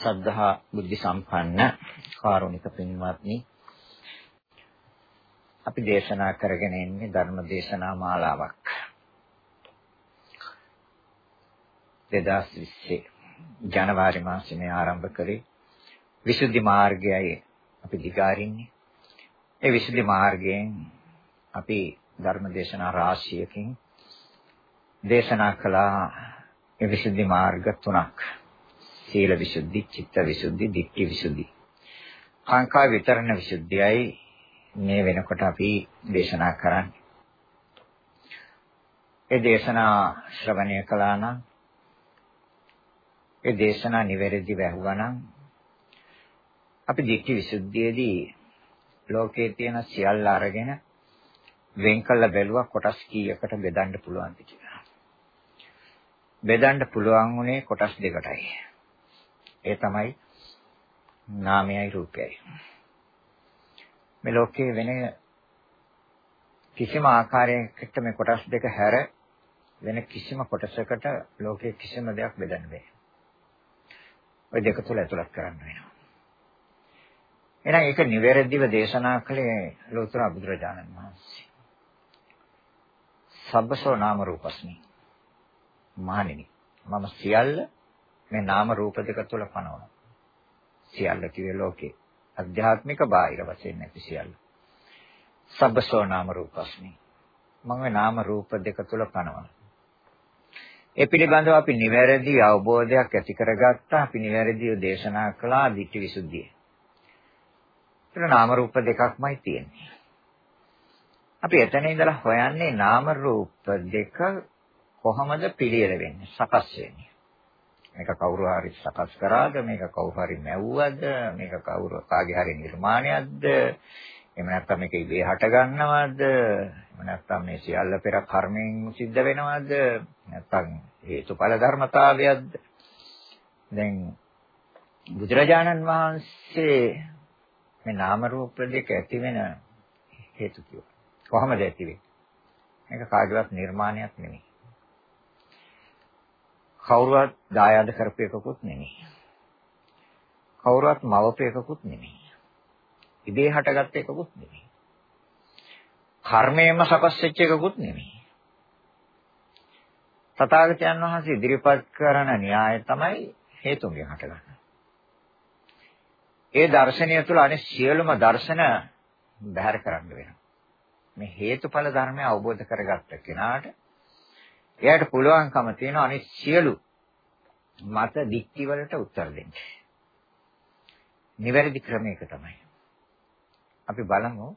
සද්ධා බුද්ධ සම්පන්න කාරුණික පින්වත්නි අපි දේශනා කරගෙන ඉන්නේ ධර්ම දේශනා මාලාවක් 2020 ජනවාරි මාසයේ ආරම්භ කරේ විසුද්ධි මාර්ගයයි අපි දිගාරින්නේ. ඒ විසුද්ධි මාර්ගයෙන් අපි ධර්ම දේශනා රාශියකින් දේශනා කළා ඒ විසුද්ධි මාර්ග තුනක්. සීල විසුද්ධි, චිත්ත විසුද්ධි, ධිට්ඨි විසුද්ධි. කාංකා විතරණ විසුද්ධියයි මේ වෙනකොට අපි දේශනා කරන්නේ. ඒ දේශනා ශ්‍රවණය කළා නම් ඒ දේශනා නිවැරදිව ඇහුවා නම් අපි දිට්ඨි විසුද්ධියේදී ලෝකයේ තියෙන සියල්ල අරගෙන වෙන් කළ බැලුවා කොටස් කීයකට බෙදන්න පුළුවන්ද කියලා. බෙදන්න පුළුවන් උනේ කොටස් දෙකටයි. ඒ තමයි නාමයයි රූපයයි. මේ ලෝකයේ වෙන කිසිම ආකාරයකට මේ කොටස් දෙක හැර වෙන කිසිම කොටසකට ලෝකයේ කිසිම දෙයක් බෙදන්න බෑ. ওই දෙක තුල ඇතුළත් කරන්න වෙනවා. එහෙනම් ඒක නිවැරදිව දේශනා කළේ ලෝතර බුදුරජාණන් වහන්සේ. සබ්බසෝ නාම රූපස්මි. මහණෙනි මම සියල්ල මේ නාම රූප දෙක තුල පනවනවා. සියල්ල කියේ ලෝකේ අධ්‍යාත්මික බාහිර වශයෙන් නැති සියල්ල. සබ්බසෝ නාම රූපස්මි. මම මේ නාම රූප දෙක තුල පනවනවා. ඒ පිළිබඳව අපි නිවැරදි අවබෝධයක් ඇති කරගත්තා. අපි නිවැරදිව දේශනා කළා ධිට්ඨි විසුද්ධිය. ඒතර නාම රූප දෙකක්මයි තියෙන්නේ. අපි එතන ඉඳලා හොයන්නේ නාම රූප දෙක කොහොමද පිළියෙල වෙන්නේ සකස් වෙන්නේ. මේක කවුරු හරි සකස් කරාද මේක කවුරු හරි මැව්වද මේක කවුරු කාගේ හරි නිර්මාණයක්ද එහෙම නැත්නම් මේක ඉබේ හට ගන්නවද එහෙම නැත්නම් මේ සියල්ල පෙර කර්මයෙන් සිද්ධ වෙනවද නැත්නම් හේතුඵල ධර්මතාවයක්ද දැන් බුදුරජාණන් වහන්සේ මේ නාම රූප දෙක ඇති වෙන හේතු කිව්වා. කොහොමද ඇති වෙන්නේ? මේක කාගේවත් නිර්මාණයක් නෙමෙයි. කවුරුවත් දායාද කරපු එකකුත් නෙමෙයි. කවුරුවත් මවපු එකකුත් නෙමෙයි. ඉබේ හටගත් එකකුත් නෙමෙයි. කර්මයෙන්ම සකස් වෙච්ච එකකුත් නෙමෙයි. තථාගතයන් වහන්සේ ඉදිරිපත් කරන න්‍යාය තමයි හේතුන්ගෙන් හටගන්නේ. ඒ දර්ශනය තුළ අනිත් සියලුම දර්ශන බැහැර කරන්න වෙනවා. මේ හේතුඵල ධර්මය අවබෝධ කරගත්ත කෙනාට එයාට පුළුවන්කම තියෙනවා අනිත් සියලු මත දික්ටි වලට උත්තර දෙන්න. නිවැරදි ක්‍රමයක තමයි. අපි බලමු.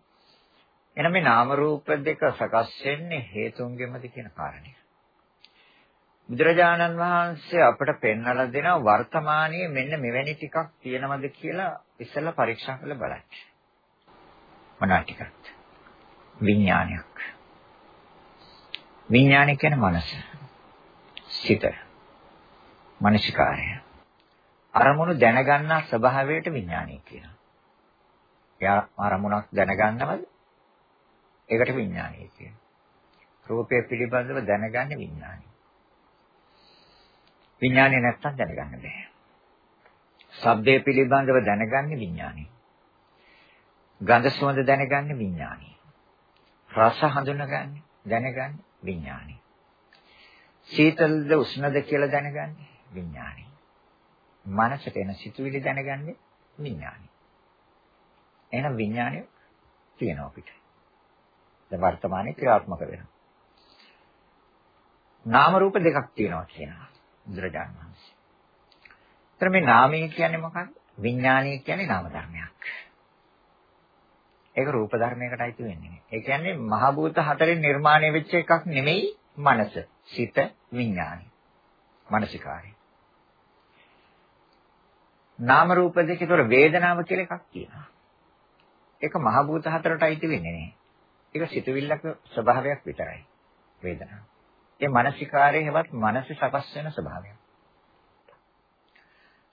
එනම් මේ නාම රූප දෙක සකස් වෙන්නේ හේතුන්ගෙමද කියන කාරණය. බුදුරජාණන් වහන්සේ අපට පෙන්වලා දෙනවා වර්තමානයේ මෙන්න මෙවැනි ටිකක් තියෙනවද කියලා ඉස්සෙල්ලා පරීක්ෂා කරලා බලන්න. මොනවා ටිකක්ද? විඥානයක්. විඥානය කියන්නේ මනස. සිත. මනසිකාරය. අරමුණු දැනගන්නා ස්වභාවයට විඥානය කියනවා. එයා අරමුණක් දැනගන්නවද? ඒකට විඥානය කියනවා. රූපය පිළිබඳව දැනගන්නේ විඥානය. විඥානය නැත්තම් දැනගන්න බෑ. ශබ්දය පිළිබඳව දැනගන්නේ විඥානය. ගන්ධ සුවඳ දැනගන්නේ විඥානය. රස හඳුනගන්නේ දැනගන්නේ විඥානය. සීතලද උෂ්ණද කියලා දැනගන්නේ විඥානය. මනසට එන සිතුවිලි දැනගන්නේ විඥානය. එහෙනම් විඥානය තියෙනවා අපිට. දැන් වර්තමානයේ ක්‍රියාත්මක වෙනවා. නාම රූප දෙකක් තියෙනවා කියනවා බුදුරජාණන් වහන්සේ. ඒතර මේ නාමය කියන්නේ මොකක්ද? විඥානය කියන්නේ නාම ධර්මයක්. ඒක රූප ධර්මයකට අයිති වෙන්නේ නැහැ. ඒ කියන්නේ මහ භූත හතරෙන් නිර්මාණය වෙච්ච එකක් නෙමෙයි මනස, සිත, විඥානය. මානසිකාරය. නාම රූප දෙකේ තොර වේදනාව කියලා එකක් තියෙනවා. ඒක මහ භූත හතරට අයිති වෙන්නේ නැහැ. ඒක සිතුවිල්ලක ස්වභාවයක් විතරයි. වේදනාව. ඒ මානසිකාරයේ හැවත් මනස සකස් වෙන ස්වභාවයක්.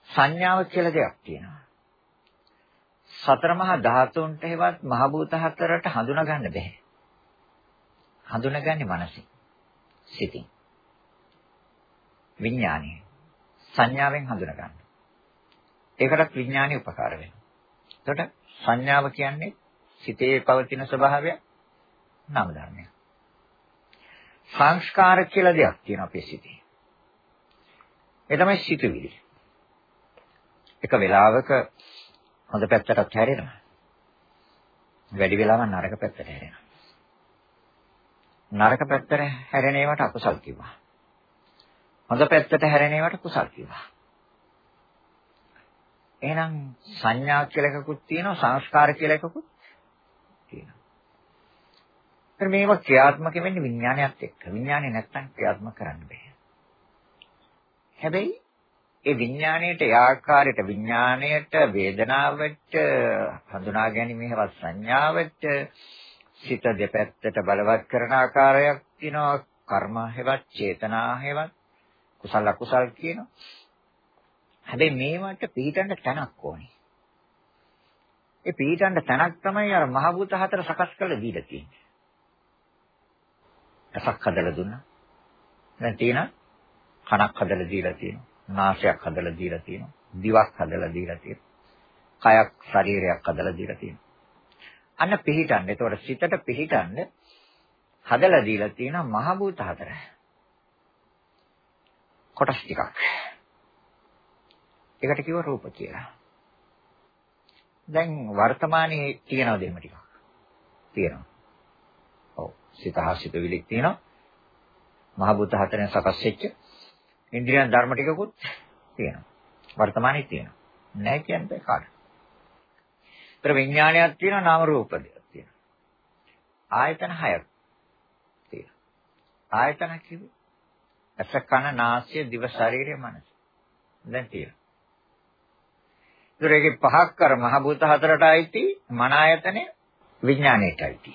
සංඥාව කියලා දෙයක් තියෙනවා. සතර මහා ධාතුන්ට හෙවත් මහ භූත හතරට හඳුනා ගන්න බෑ. හඳුනාගන්නේ මනසින්. සිතින්. විඥානය. සංඥාවෙන් හඳුනා ගන්න. ඒකටත් විඥානය උපකාර වෙනවා. එතකොට සංඥාව කියන්නේ සිතේ පවතින ස්වභාවය නාම ධර්මයක්. සංස්කාර කියලා දෙයක් තියෙනවා අපේ සිතේ. ඒ තමයි සිතුවිලි. එක වෙලාවක හොඳ පැත්තටත් හැරෙනවා. වැඩි වෙලාවක් නරක පැත්තට හැරෙනවා. නරක පැත්තට හැරෙන ඒවාට අකුසල් කිව්වා. හොඳ පැත්තට හැරෙන ඒවාට කුසල් කිව්වා. එහෙනම් සංඥා කියලා එකකුත් තියෙනවා සංස්කාර කියලා එකකුත් තියෙනවා. ඒත් මේවා ක්‍රියාත්මක වෙන්නේ විඥානයත් එක්ක. විඥානය නැත්තම් ක්‍රියාත්මක කරන්න බෑ. හැබැයි ඒ විඥාණයට ඒ ආකාරයට විඥාණයට වේදනාවට හඳුනා ගැනීමේවත් සංඥාවට සිත දෙපැත්තට බලවත් කරන ආකාරයක් තියෙනවා. කර්ම හේවත් චේතනා හේවත් කුසල අකුසල් කියනවා. හැබැයි මේවට පිළිටන්න තැනක් ඕනේ. ඒ පිළිටන්න තැනක් තමයි අර මහ භූත හතර සකස් කරලා දීලා තියෙන්නේ. ඇසක් හදලා දුන්නා. දැන් තියෙන කනක් හදලා දීලා තියෙනවා. නාසයක් හදලා දීලා තියෙනවා. දිවක් හදලා දීලා තියෙනවා. කයක් ශරීරයක් හදලා දීලා තියෙනවා. අන්න පිහිටන්න. ඒතකොට සිතට පිහිටන්න හදලා දීලා තියෙනවා මහ භූත හතර. කොටස් ටිකක්. ඒකට කිව්ව රූප කියලා. දැන් වර්තමානයේ තියෙනවද එහෙම ටිකක්? තියෙනවා. ඔව්. සිත හා සිත විලික් තියෙනවා. මහ භූත හතරෙන් සකස් වෙච්ච ඉන්ද්‍රියන් ධර්ම ටිකකුත් තියෙනවා. වර්තමානයේ තියෙනවා. නැහැ කියන්නේ කාට? ඒතර විඥානයක් තියෙනවා නාම රූප දෙයක් තියෙනවා. ආයතන හයක් තියෙනවා. ආයතන කිව්වේ ඇස කන නාසය දිව ශරීරය මනස. දැන් තියෙනවා. ඒතර ඒකේ පහක් කර මහ භූත හතරට අයිති මන ආයතනේ විඥාණයට අයිති.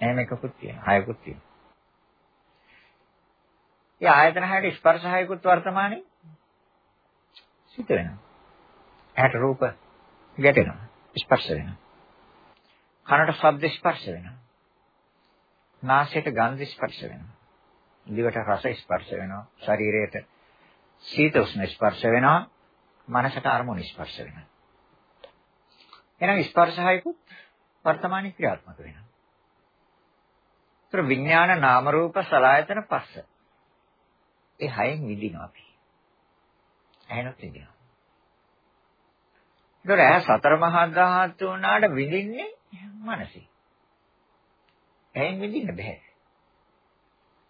එහෙම එකකුත් තියෙනවා. හයකුත් තියෙනවා. ඒ ආයතන හැට ස්පර්ශ හයකුත් වර්තමානයේ සිත වෙනවා. ඇහැට රූප ගැටෙනවා. ස්පර්ශ වෙනවා. කනට ශබ්ද ස්පර්ශ වෙනවා. නාසයට ගන්ධ ස්පර්ශ වෙනවා. දිවට රස ස්පර්ශ වෙනවා. ශරීරයට සීත උෂ්ණ ස්පර්ශ වෙනවා. මනසට අරමුණු ස්පර්ශ වෙනවා. එහෙනම් ස්පර්ශ හයකුත් වර්තමානයේ ක්‍රියාත්මක වෙනවා. ඒතර විඥාන නාම රූප සලආයතන පස්ස ඒ හයෙන් විඳිනවා අපි. ඇහෙනොත් විඳිනවා. ඒතර ඇහ සතර මහා ධාතු වුණාට විඳින්නේ මනසින්. ඇහෙන් විඳින්න බෑ.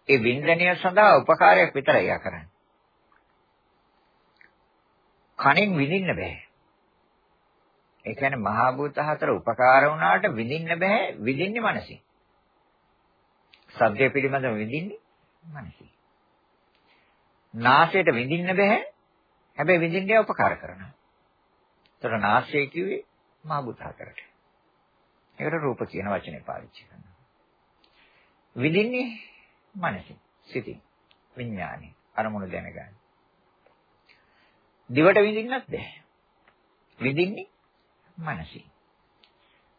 ඒ වින්දනය සඳහා උපකාරයක් විතරයි යා කරන්නේ. කණෙන් විඳින්න බෑ. ඒ කියන්නේ මහා භූත හතර උපකාර වුණාට විඳින්න බෑ විඳින්නේ මනසින්. සබ්දය පිළිබඳව විඳින්නේ මනසින්. නාසයට විඳින්න බෑ. හැබැයි විඳින්න උපකාර කරනවා. ඒතර නාසය කිව්වේ මහ බුත හතරට. ඒකට රූප කියන වචනේ පාවිච්චි කරනවා. විඳින්නේ මනසින්, සිතින්, විඥානේ අරමුණු දැනගන්න. දිවට විඳින්නත් බෑ. විඳින්නේ මනසින්.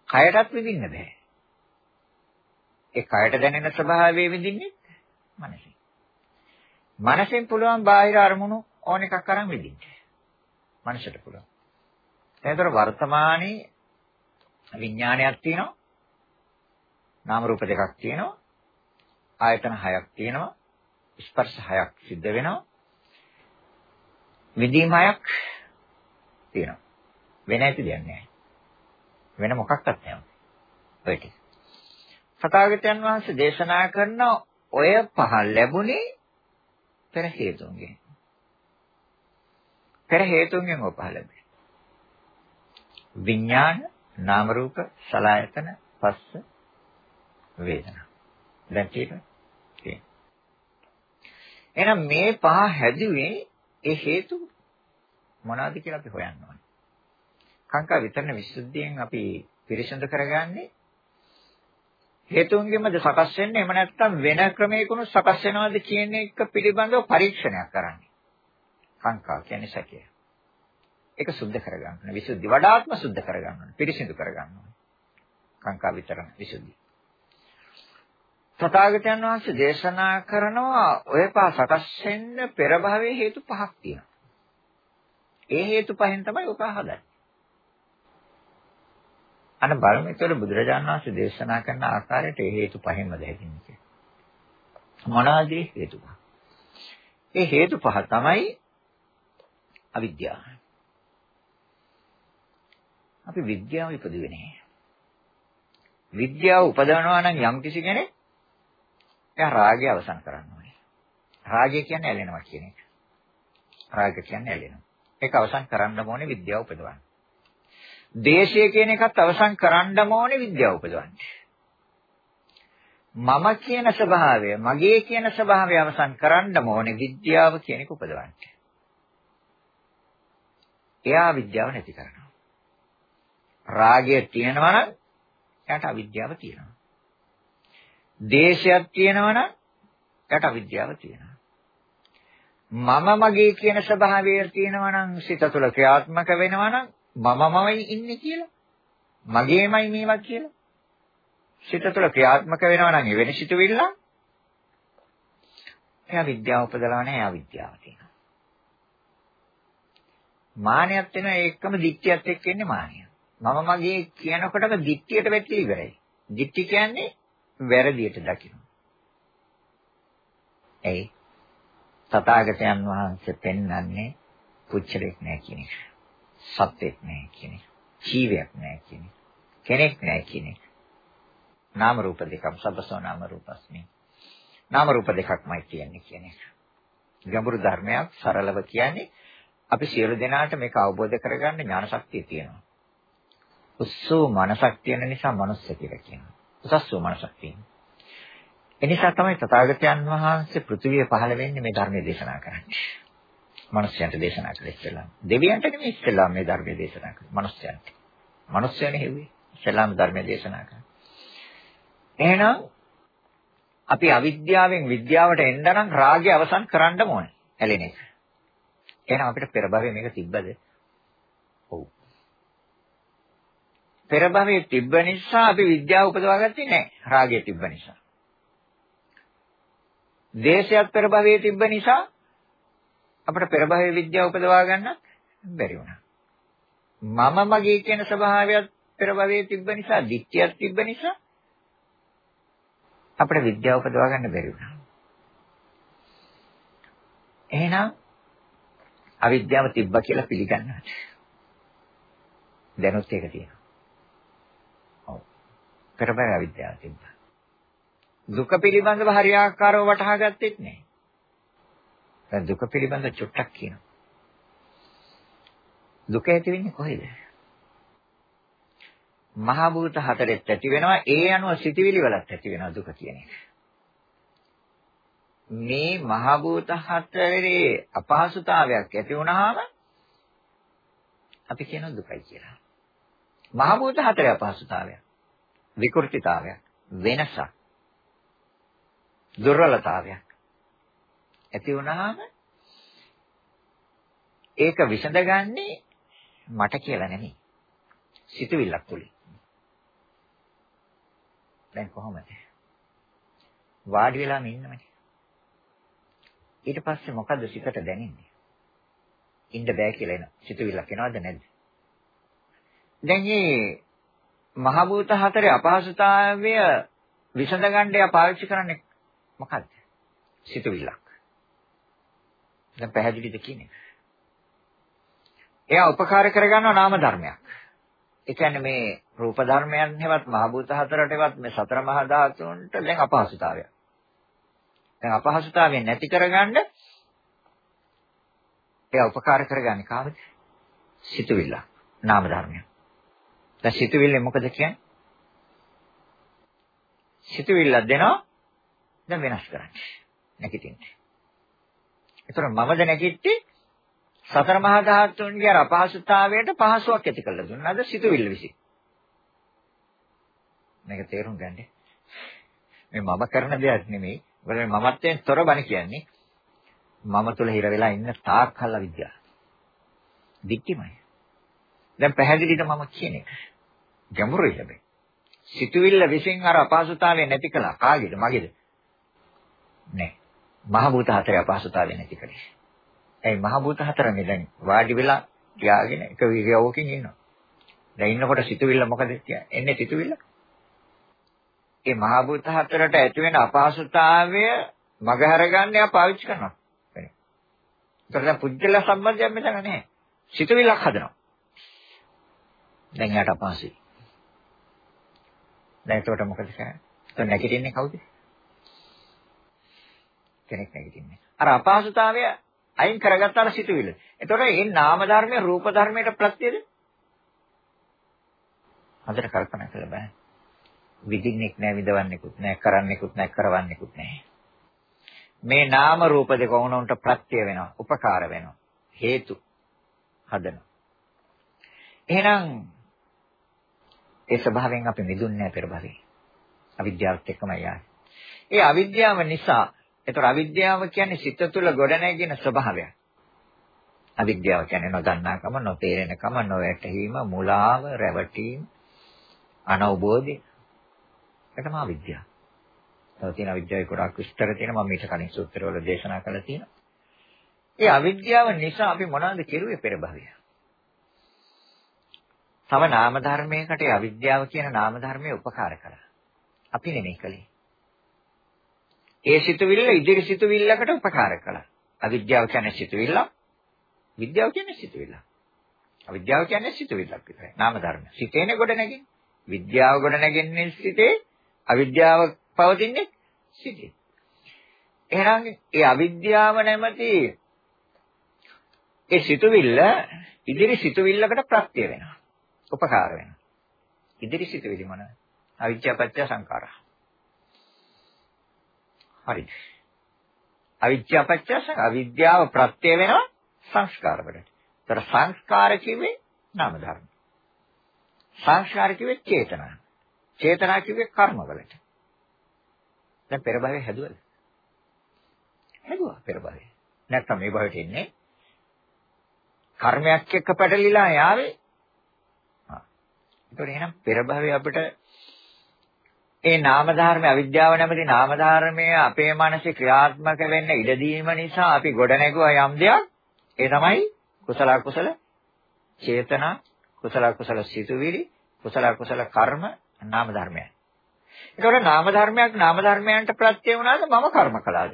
කයටත් විඳින්න බෑ. ඒ කයට දැනෙන ස්වභාවය විඳින්නේ මනසින්. මනසෙන් පුළුවන් බාහිර අරමුණු ඕන එකක් අරන් විඳින්න. මනසට පුළුවන්. එතකොට වර්තමානයේ විඥානයක් තියෙනවා. නාම රූප දෙකක් තියෙනවා. ආයතන හයක් තියෙනවා. ස්පර්ශ හයක් සිද්ධ වෙනවා. විදීම හයක් තියෙනවා. වෙන ඇති දෙයක් නැහැ. වෙන මොකක්වත් නැහැ. ඔය ටික. සතාගතයන් වහන්සේ දේශනා කරන ඔය පහ ලැබුණේ පෙර හේතුන්ගෙන්. පෙර හේතුන්ගෙන් ඔය පහ ලැබුණේ. විඥාන, නාම රූප, සලආයතන, පස්ස, වේදනා. දැන් තියෙනවා. එහෙනම් මේ පහ හැදුවේ ඒ හේතු මොනවද කියලා අපි හොයන්න ඕනේ. කාංකා විතරන විසුද්ධියෙන් අපි පිරිසිදු කරගන්නේ හේතුන්ගෙන්මද සකස් වෙන්නේ එහෙම නැත්නම් වෙන ක්‍රමයකින් සකස් වෙනවද කියන එක පිළිබඳව පරීක්ෂණයක් කරන්නේ. කාංකා කියන්නේ සැකය. ඒක සුද්ධ කරගන්න. විසුද්ධි වඩාත්ම සුද්ධ කරගන්න. පිරිසිදු කරගන්න. කාංකා විතරන විසුද්ධි. තථාගතයන් වහන්සේ දේශනා කරනවා ඔය පහ සකස් වෙන්න පෙර භවයේ හේතු පහක් තියෙනවා. ඒ හේතු පහෙන් තමයි ඔක හදන්නේ. අන්න බලමු ඒතර බුදුරජාණන් වහන්සේ දේශනා කරන ආකාරයට ඒ හේතු පහෙන්ම දැකින්නේ කියලා. මොනවාද හේතු පහ? ඒ හේතු පහ තමයි අවිද්‍යාව. අපි විද්‍යාව ඉපදුවේ නැහැ. විද්‍යාව උපදවනවා නම් යම් කිසි කෙනෙක් එයා රාගය අවසන් කරන්න ඕනේ. රාගය කියන්නේ ඇලෙනවා කියන එක. රාග කියන්නේ ඇලෙනවා. ඒක අවසන් කරන්න ඕනේ විද්‍යාව උපදවන්න. දේශය කියන එකත් අවසන් කරන්න ඕනේ විද්‍යාව උපදවන්න. මම කියන ස්වභාවය, මගේ කියන ස්වභාවය අවසන් කරන්න ඕනේ විද්‍යාව කියන එක උපදවන්න. එයා විද්‍යාව නැති කරනවා. රාගය තියෙනවා නම් එයාට අවිද්‍යාව තියෙනවා. දේශයක් තියෙනවා නම් එයාට අවිද්‍යාව තියෙනවා. මම මගේ කියන ස්වභාවය තියෙනවා නම් සිත තුළ ක්‍රියාත්මක වෙනවා නම් මමමයි ඉන්නේ කියලා. මගේමයි මේවා කියලා. සිත තුළ ක්‍රියාත්මක වෙනවා නම් එවැනි සිතුවිල්ල එයා විද්‍යාව උපදලා නැහැ එයා විද්‍යාව තියෙනවා. මානයක් වෙන එකම දික්තියත් එක්ක එන්නේ මානිය මම මගේ කියනකොටම දික්තියට වැටිලා ඉවරයි. දික්ති කියන්නේ වැරදියට දකින්න එයි තථාගතයන් වහන්සේ පෙන්වන්නේ පුච්චලෙක් නෑ කියන එක. සත්‍යෙක් නෑ කියන එක. ජීවයක් නෑ කියන එක. කෙනෙක් නෑ කියන එක. නාම රූප දෙකම සබ්බසෝ නාම රූපස්මි. නාම රූප දෙකක්මයි කියන්නේ කියන එක. ගැඹුරු ධර්මයක් සරලව කියන්නේ අපි සියලු දෙනාට මේක අවබෝධ කරගන්න ඥාන ශක්තිය තියෙනවා. උස්සෝ මනසක් තියෙන නිසා මනුස්ස කියලා කියනවා. උසස්සෝ මනසක් තියෙනවා. එනිසා තමයි තථාගතයන් වහන්සේ පෘථිවිය පහළ වෙන්නේ මේ ධර්මයේ දේශනා කරන්නේ. මනුස්සයන්ට දේශනා කළේ ඉස්සෙල්ලාම. දෙවියන්ට නෙමෙයි ඉස්සෙල්ලාම මේ ධර්මයේ දේශනා කළේ. මනුස්සයන්ට. මනුස්සයනේ හෙව්වේ. ඉස්සෙල්ලාම ධර්මයේ දේශනා කළා. එහෙනම් අපි අවිද්‍යාවෙන් විද්‍යාවට එන්න නම් රාගය අවසන් කරන්න ඕනේ. ඇලෙන එක. එහෙනම් අපිට පෙර භවයේ මේක තිබ්බද? ඔව්. පෙර භවයේ තිබ්බ නිසා අපි විද්‍යාව උපදවා ගත්තේ නැහැ. රාගය තිබ්බ නිසා. දේශයක් පෙර භවයේ තිබ්බ නිසා අපිට පෙර භවයේ විද්‍යාව උපදවා ගන්න බැරි වුණා. මම මගේ කියන ස්වභාවයත් පෙර භවයේ තිබ්බ නිසා, දික්තියක් තිබ්බ නිසා අපිට විද්‍යාව උපදවා ගන්න බැරි වුණා. එහෙනම් අවිද්‍යාව තිබ්බා කියලා පිළිගන්නවා. දැනුත් ඒක තියෙනවා. ඔව්. පෙර භවයේ අවිද්‍යාව තිබ්බා. දුක පිළිබඳව හරියාකාරව වටහා ගත්තෙත් නැහැ. දැන් දුක පිළිබඳ චුට්ටක් කියනවා. දුක ඇති වෙන්නේ කොහෙද? මහ භූත හතරෙත් ඇති වෙනවා ඒ අනුව සිටිවිලි වලත් ඇති වෙනවා දුක කියන එක. මේ මහ භූත හතරේ අපහසුතාවයක් ඇති වුණාම අපි කියන දුකයි කියලා. මහ භූත හතරේ අපහසුතාවයක් විකෘතිතාවයක් වෙනසක් දුර්වලතාවයක් ඇති වුණාම ඒක විසඳගන්නේ මට කියලා නෙමෙයි. සිතුවිල්ලක් තුලින්. දැන් කොහොමද? වාඩි වෙලාම ඉන්නමනේ. ඊට පස්සේ මොකද්ද සිතට දැනෙන්නේ? ඉන්න බෑ කියලා එන සිතුවිල්ලක් එනවද නැද්ද? දැන් මේ මහ භූත හතරේ අපහසුතාවය විසඳගන්න යා පාවිච්චි කරන්නේ මොකද්ද? සිතුවිල්ලක්. දැන් පැහැදිලිද කියන්නේ? එයා උපකාර කරගන්නවා නාම ධර්මයක්. ඒ කියන්නේ මේ රූප ධර්මයන් හැවත් මහ භූත හතරටවත් මේ සතර මහා ධාතුන්ට දැන් අපහසුතාවයක්. දැන් අපහසුතාවය නැති කරගන්න එයා උපකාර කරගන්නේ කාවද? සිතුවිල්ල. නාම ධර්මය. දැන් සිතුවිල්ලෙන් මොකද කියන්නේ? සිතුවිල්ලක් දෙනවා දැන් වෙනස් කරන්නේ. නැගිටින්නේ. ඒතර මමද නැගිට්ටි සතර මහා ධාතුන්ගේ අර අපහසුතාවයට පහසුවක් ඇති කළ දුන්නාද සිතුවිල්ල විසින්. මේක තේරුම් ගන්න. මේ මම කරන දෙයක් නෙමෙයි. මොකද මමත්වයෙන් තොර බණ කියන්නේ. මම තුල හිර වෙලා ඉන්න තාක් කල් අවිද්‍යාව. දික්කමයි. දැන් පැහැදිලිද මම කියන එක? ගැඹුරුයි හැබැයි. සිතුවිල්ල විසින් අර අපහසුතාවය නැති කළා. කාගේද? මගේද? නෑ. මහ භූත හතරේ අපහසුතාවය නැති කළේ. ඒ මහ භූත හතරනේ දැන් වාඩි වෙලා තියාගෙන එක විරියවකින් ඉන්නවා. දැන් ඉන්නකොට සිතුවිල්ල මොකද කියන්නේ? එන්නේ සිතුවිල්ල. ඒ මහ භූත හතරට ඇති වෙන අපහසුතාවය මගහැර ගන්න යා පාවිච්චි කරනවා. ඒකට දැන් පුජ්‍යල සම්බන්ධයක් මෙතන නැහැ. සිතුවිල්ලක් හදනවා. දැන් යාට අපහසුයි. දැන් ඒකට මොකද කරන්නේ? එතන නැගිටින්නේ කවුද? කෙනෙක් නැගිටින්නේ. අර අපහසුතාවය අයින් කරගත්තාම සිතුවිල්ල. එතකොට මේ නාම ධර්මයේ රූප ධර්මයට ප්‍රත්‍යද? හොඳට කල්පනා කරලා බලන්න. විදින්නෙක් නැහැ, විදවන්නෙකුත් නැහැ, කරන්නෙකුත් නැහැ, කරවන්නෙකුත් නැහැ. මේ නාම රූප දෙක වුණොන්ට ප්‍රත්‍ය වෙනවා, උපකාර වෙනවා. හේතු හදනවා. එහෙනම් ඒ ස්වභාවයෙන් අපි මිදුන්නේ නැහැ පෙර භවයේ. අවිද්‍යාවත් එක්කමයි ආවේ. ඒ අවිද්‍යාව නිසා ඒතර අවිද්‍යාව කියන්නේ සිත තුළ ගොඩනැගෙන ස්වභාවයක්. අවිද්‍යාව කියන්නේ නොදන්නාකම, නොතේරෙනකම, නොවැටහීම, මුලාව, රැවටීම, අනවබෝධය. ඒකම අවිද්‍යාව. තව තියෙන අවිද්‍යාවේ ගොඩාක් විස්තර තියෙනවා මම ඊට කලින් සූත්‍රවල දේශනා කළා තියෙනවා. ඒ අවිද්‍යාව නිසා අපි මොනවද කෙරුවේ පෙර භවය? තව නාම ධර්මයකට අවිද්‍යාව කියන නාම ධර්මයේ උපකාර කළා. අපි නෙමෙයි කළේ. ඒ සිතුවිල්ල ඉදිරි සිතුවිල්ලකට උපකාර කළා. අවිද්‍යාව කියන්නේ සිතුවිල්ල. විද්‍යාව කියන්නේ සිතුවිල්ල. අවිද්‍යාව කියන්නේ සිතුවිල්ලක් විතරයි. නාම ධර්ම. සිතේනේ ගොඩ නැගෙන්නේ. විද්‍යාව ගොඩ නැගෙන්නේ සිතේ. අවිද්‍යාව පවතින්නේ සිතේ. එහෙනම් ඒ අවිද්‍යාව නැමැති ඒ සිතුවිල්ල ඉදිරි සිතුවිල්ලකට ප්‍රත්‍ය වෙනවා. උපකාර වෙනවා. ඉදිරි සිතුවිලි මොනවාද? අවිද්‍යාපත්‍ය සංකාරා. හරි. අවිද්‍යාව පත්‍ය අවිද්‍යාව ප්‍රත්‍ය වෙනවා සංස්කාර වලට. ඒතර සංස්කාර කිව්වේ නාම ධර්ම. සංස්කාර කිව්වේ චේතනා. චේතනා කිව්වේ කර්ම වලට. දැන් පෙර භවයේ හැදුවද? හැදුවා පෙර භවයේ. නැත්තම් මේ භවයට එන්නේ කර්මයක් එක්ක පැටලිලා යාවේ. ආ. ඒතකොට එහෙනම් පෙර භවයේ අපිට ඒ නාම ධර්ම අවිද්‍යාව නැමැති නාම ධර්මය අපේ මනසේ ක්‍රියාත්මක වෙන්න ඉඩ දීම නිසා අපි ගොඩනැගුවා යම් දෙයක් ඒ තමයි කුසල කුසල චේතනා කුසල කුසල සිතුවිලි කුසල කුසල කර්ම නාම ධර්මයන්. ඒතකොට නාම ධර්මයක් නාම ධර්මයන්ට ප්‍රත්‍ය වුණාද මම කර්ම කළාද?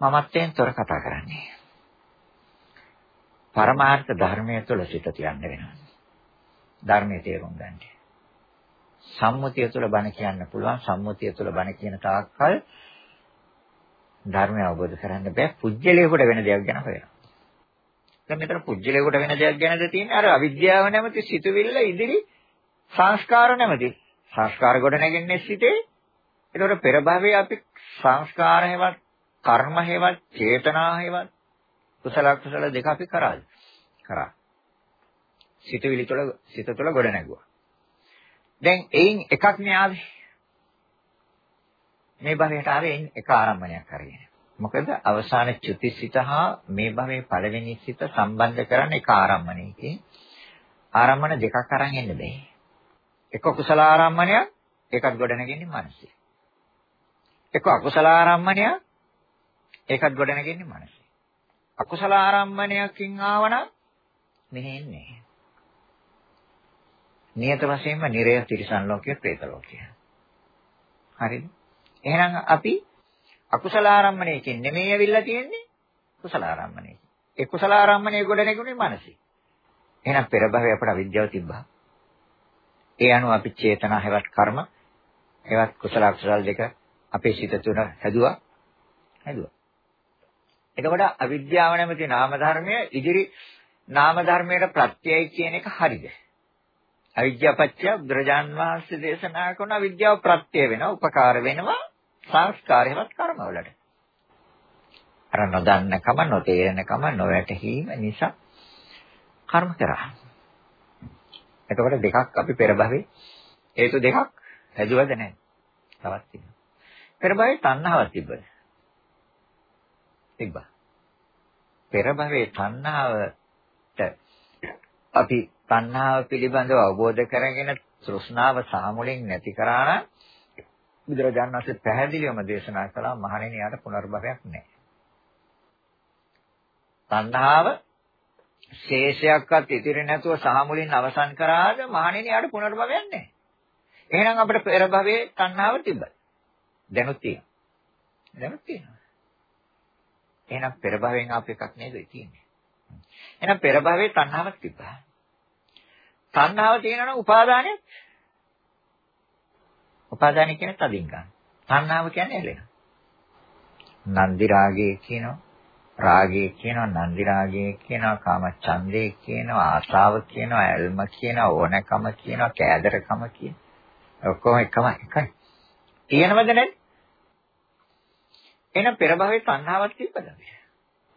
මමත්වයෙන් තොර කතා කරන්නේ. පරමාර්ථ ධර්මයේ තුල සිට තියන්න වෙනවා. ධර්මයේ තේරුම් ගන්න. සම්මුතිය තුළ බණ කියන්න පුළුවන් සම්මුතිය තුළ බණ කියන තාක්කල් ධර්මය අවබෝධ කරන්න බෑ පුජ්‍යලයකට වෙන දෙයක් ගැන හොයනවා. දැන් මෙතන පුජ්‍යලයකට වෙන දෙයක් ගැනද තියෙන්නේ අර අවිද්‍යාව නැමැති සිතුවිල්ල ඉදිරි සංස්කාර නැමැති සංස්කාර ගොඩ නැගෙන්නේ සිටේ. ඒතකොට පෙර භවයේ අපි සංස්කාර හේවත් කර්ම හේවත් චේතනා හේවත් කුසල කුසල දෙක අපි කරාද? කරා. සිතුවිලි තුළ සිත තුළ ගොඩ නැගුවා. දැන් එයින් එකක් න්යාවේ. මේ භවයට ආවේ එක ආරම්භණයක් කරගෙන. මොකද අවසාන චුතිසිත හා මේ භවයේ පළවෙනි සිත සම්බන්ධ කරන එක ආරම්භණයකින් ආරම්භණ දෙකක් අරන් එන්න බෑ. එක කුසල ආරම්භණයක් එකක් ගොඩනගන්නේ මනසේ. එක්ක අකුසල ආරම්මණය ඒකත් ගොඩනගන්නේ මනසේ. අකුසල ආරම්මණයකින් ආවනම් මෙහෙන්නේ. නියත වශයෙන්ම නිරය තිරිසන් ලෝකයේ പ്രേත ලෝකයේ. හරිද? එහෙනම් අපි අකුසල ආරම්මණයකින් නෙමෙයි ඇවිල්ලා තියෙන්නේ කුසල ආරම්මණයකින්. ඒ කුසල ආරම්මණය ගොඩ නැගුණේ මනසේ. එහෙනම් පෙර භවයේ අපට අවිද්‍යාව තිබ්බා. ඒ අනුව අපි චේතනා හැවත් කර්ම හැවත් කුසල අකුසල දෙක අපේ සිත තුන හැදුවා. හැදුවා. එතකොට අවිද්‍යාව නැමැති නාම ධර්මය ඉදිරි නාම ධර්මයට ප්‍රත්‍යයයි කියන එක හරිද? අවිද්‍යාපච්චය බුදුරජාන් වහන්සේ දේශනා කරන අවිද්‍යාව ප්‍රත්‍ය වෙනවා, උපකාර වෙනවා සංස්කාරයවත් කර්මවලට. අර නොදන්නකම, නොතේරෙනකම, නොවැටහීම නිසා කර්ම කරා. එතකොට දෙකක් අපි පෙර භවයේ හේතු දෙකක් හැදුවද නැහැ. තවත් තියෙනවා. පෙර භවයේ තණ්හාවක් තිබ්බද? තිබ්බා. පෙර භවයේ තණ්හාවට අපි තණ්හාව පිළිබඳව අවබෝධ කරගෙන තෘෂ්ණාව සාමුලින් නැති කරා නම් බුදුරජාණන් වහන්සේ පැහැදිලිවම දේශනා කළා මහණෙනි යාට පුනර්භවයක් නැහැ. තණ්හාව ශේෂයක්වත් ඉතිරි නැතුව සාමුලින් අවසන් කරාද මහණෙනි යාට පුනර්භවයක් නැහැ. එහෙනම් අපිට පෙර භවයේ තණ්හාව තිබ්බයි. දැනුත් තියෙනවා. දැනුත් තියෙනවා. එහෙනම් පෙර භවයෙන් ආපු එකක් නේද තියෙන්නේ. එහෙනම් පෙර භවයේ තණ්හාවක් තිබ්බා. තණ්හාව තියෙනවා නම් උපාදානය? උපාදානය කියන්නේ තදින් ගන්න. තණ්හාව කියන්නේ එළෙන. නන්දි රාගය කියනවා. රාගය කියනවා නන්දි රාගය කියනවා කාම ඡන්දේ කියනවා ආශාව කියනවා ඇල්ම කියනවා ඕනකම කියනවා කෑදරකම කියනවා. ඔක්කොම එකම එකයි. තියෙනවද නැද්ද? එහෙනම් පෙර භවයේ තණ්හාවක් තිබ්බද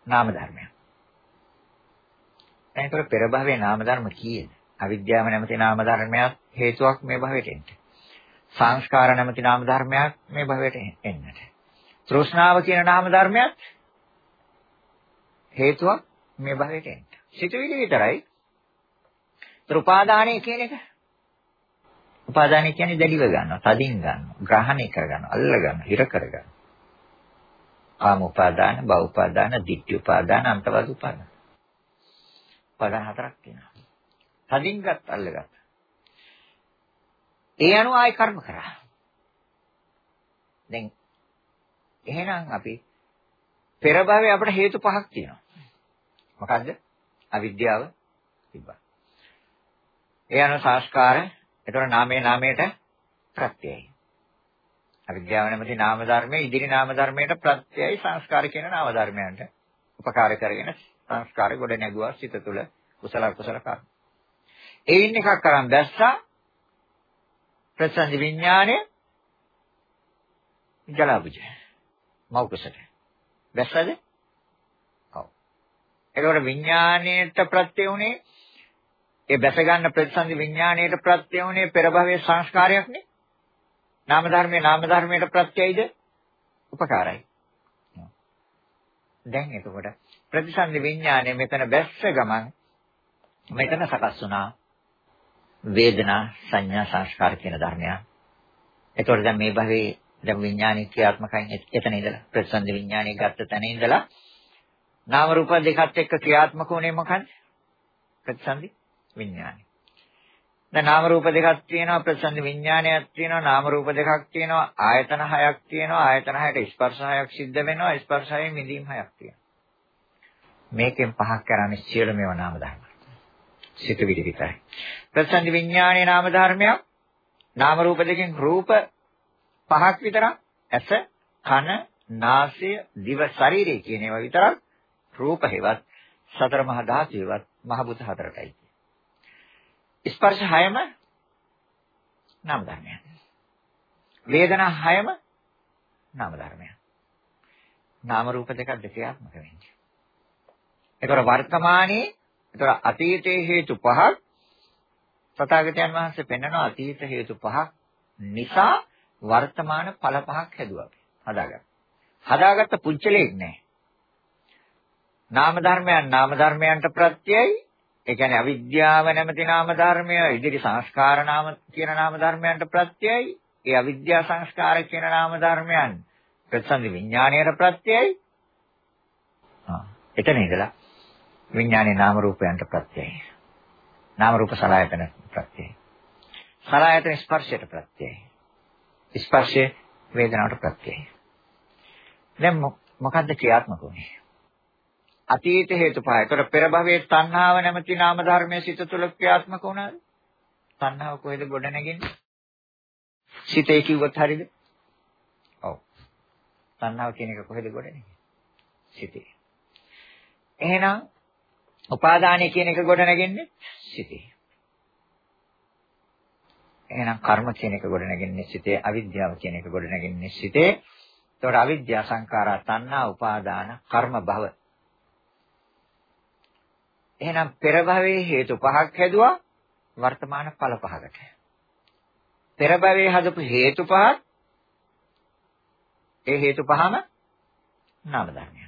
නාම ධර්මයක්. එතකොට පෙර භවයේ නාම ධර්ම කීයද? අවිද්‍යාව නැමැති නාම ධර්මයක් හේතුවක් මේ භවයට එන්න. සංස්කාර නැමැති නාම ධර්මයක් මේ භවයට එන්නට. තෘෂ්ණාව කියන නාම ධර්මයක් හේතුවක් මේ භවයට එන්න. සිතුවිලි විතරයි. උපාදානය කියන එක. උපාදානය කියන්නේ දැඩිව ගන්නවා, තදින් ගන්නවා, ග්‍රහණය කරගන්නවා, අල්ල ගන්නවා, හිර කරගන්නවා. කාම උපාදාන, භව උපාදාන, ditthi උපාදාන, අන්තවද උපාදාන. උපාදාන හතරක් තියෙනවා. තදින්ගත් අල්ලගත්තා. ඒ අනුව ආයි කර්ම කරා. දැන් එහෙනම් අපි පෙර භවයේ අපිට හේතු පහක් තියෙනවා. මොකද්ද? අවිද්‍යාව තිබ්බා. ඒ අනුව සංස්කාර, ඒතර නාමයේ නාමයට ප්‍රත්‍යයයි. අවිද්‍යාව නැමැති නාම ධර්මයේ ඉදිරි නාම ධර්මයට ප්‍රත්‍යයයි සංස්කාර කියන නාම ධර්මයන්ට උපකාර කරගෙන සංස්කාර ගොඩ නැගුවා සිත තුළ කුසල කුසල කර්ම. එයින් එකක් අරන් දැස්සා ප්‍රසන්න විඥාණය ජලබුජ මෞකසට. දැස්සද? ඔව්. එතකොට විඥාණයට ප්‍රත්‍ය උනේ ඒ බැස ගන්න ප්‍රතිසන්දි විඥාණයට ප්‍රත්‍ය උනේ පෙර භවයේ සංස්කාරයක් නේ? නාම ධර්මයේ නාම ධර්මයට ප්‍රත්‍යයිද? උපකාරයි. දැන් එතකොට ප්‍රතිසන්දි විඥාණය මෙතන බැස්ස ගමන් මෙතන සකස් වුණා. වේදනා සංඥා සංස්කාර කියන ධර්මයන්. ඒතකොට දැන් මේ භවයේ දැන් විඥානික ක්‍රියාත්මකයින් එතන ඉඳලා ප්‍රතිසන්දි විඥානිය ගත්ත තැන ඉඳලා නාම රූප දෙකත් එක්ක ක්‍රියාත්මක වුණේ මොකන්ද? ප්‍රතිසන්දි විඥානි. දැන් නාම රූප දෙකක් තියෙනවා ප්‍රතිසන්දි විඥානයක් තියෙනවා නාම රූප දෙකක් තියෙනවා ආයතන හයක් තියෙනවා ආයතන හයට ස්පර්ශ හයක් සිද්ධ වෙනවා ස්පර්ශ හයෙන් මිදීම් හයක් තියෙනවා. මේකෙන් පහක් කරන්නේ සියලු මේවා නාම ධර්ම. සිතුවිලි විතරයි. ප්‍රසන්න විඥානයේ නාම ධර්මයක් නාම රූප දෙකෙන් රූප පහක් විතරක් ඇස කන නාසය දිව ශරීරය කියන ඒවා විතරක් රූප හේවත් සතර මහා ධාතු හේවත් මහ බුත හතරටයි. ස්පර්ශ හයම නාම ධර්මයන්. වේදනා හයම නාම ධර්මයන්. නාම රූප දෙකක් දෙකක්ම වෙන්නේ. ඒතර වර්තමානයේ ඒතර අතීතයේ හේතු පහක් තථාගතයන් වහන්සේ පෙන්වන අතීත හේතු පහක් නිසා වර්තමාන ඵල පහක් හැදුවා. හදාගත්තා. හදාගත්ත පුංචලෙක් නැහැ. නාම ධර්මයන් නාම ධර්මයන්ට ප්‍රත්‍යයයි ඒ කියන්නේ අවිද්‍යාව නැමැති නාම ධර්මය ඉදිරි සංස්කාර නාම කියන නාම ධර්මයන්ට ප්‍රත්‍යයයි ඒ අවිද්‍යා සංස්කාර කියන නාම ධර්මයන් ප්‍රතිසන්දි විඥාණයට ප්‍රත්‍යයයි. ආ එතන ඉඳලා විඥානේ නාම රූපයන්ට ප්‍රත්‍යයයි. නාම රූප සලආයතන ප්‍රත්‍යයයි. සලආයතන ස්පර්ශයට ප්‍රත්‍යයයි. ස්පර්ශය වේදනාවට ප්‍රත්‍යයයි. දැන් මොකද්ද ක්‍රියාත්මක වුනේ? අතීත හේතුපහය. ඒතර පෙර භවයේ තණ්හාව නැමැති නාම ධර්මයේ සිත තුළ ක්‍රියාත්මක වුණාද? තණ්හාව කොහෙද ගොඩ නැගෙන්නේ? සිතේ කිව්වොත් හරියද? ඔව්. තණ්හාව කියන එක කොහෙද ගොඩ නැගෙන්නේ? සිතේ. එහෙනම් උපාදානය කියන එක ගොඩ නැගෙන්නේ සිතේ. එහෙනම් කර්ම කියන එක ගොඩ නැගෙන්නේ සිතේ, අවිද්‍යාව කියන එක ගොඩ නැගෙන්නේ සිතේ. ඒතකොට අවිද්‍යා සංඛාරා තණ්හා උපාදාන කර්ම භව එහෙනම් පෙර භවයේ හේතු පහක් හැදුවා වර්තමාන ඵල පහකට. පෙර භවයේ හදපු හේතු පහක් ඒ හේතු පහම නාම ධර්මයන්.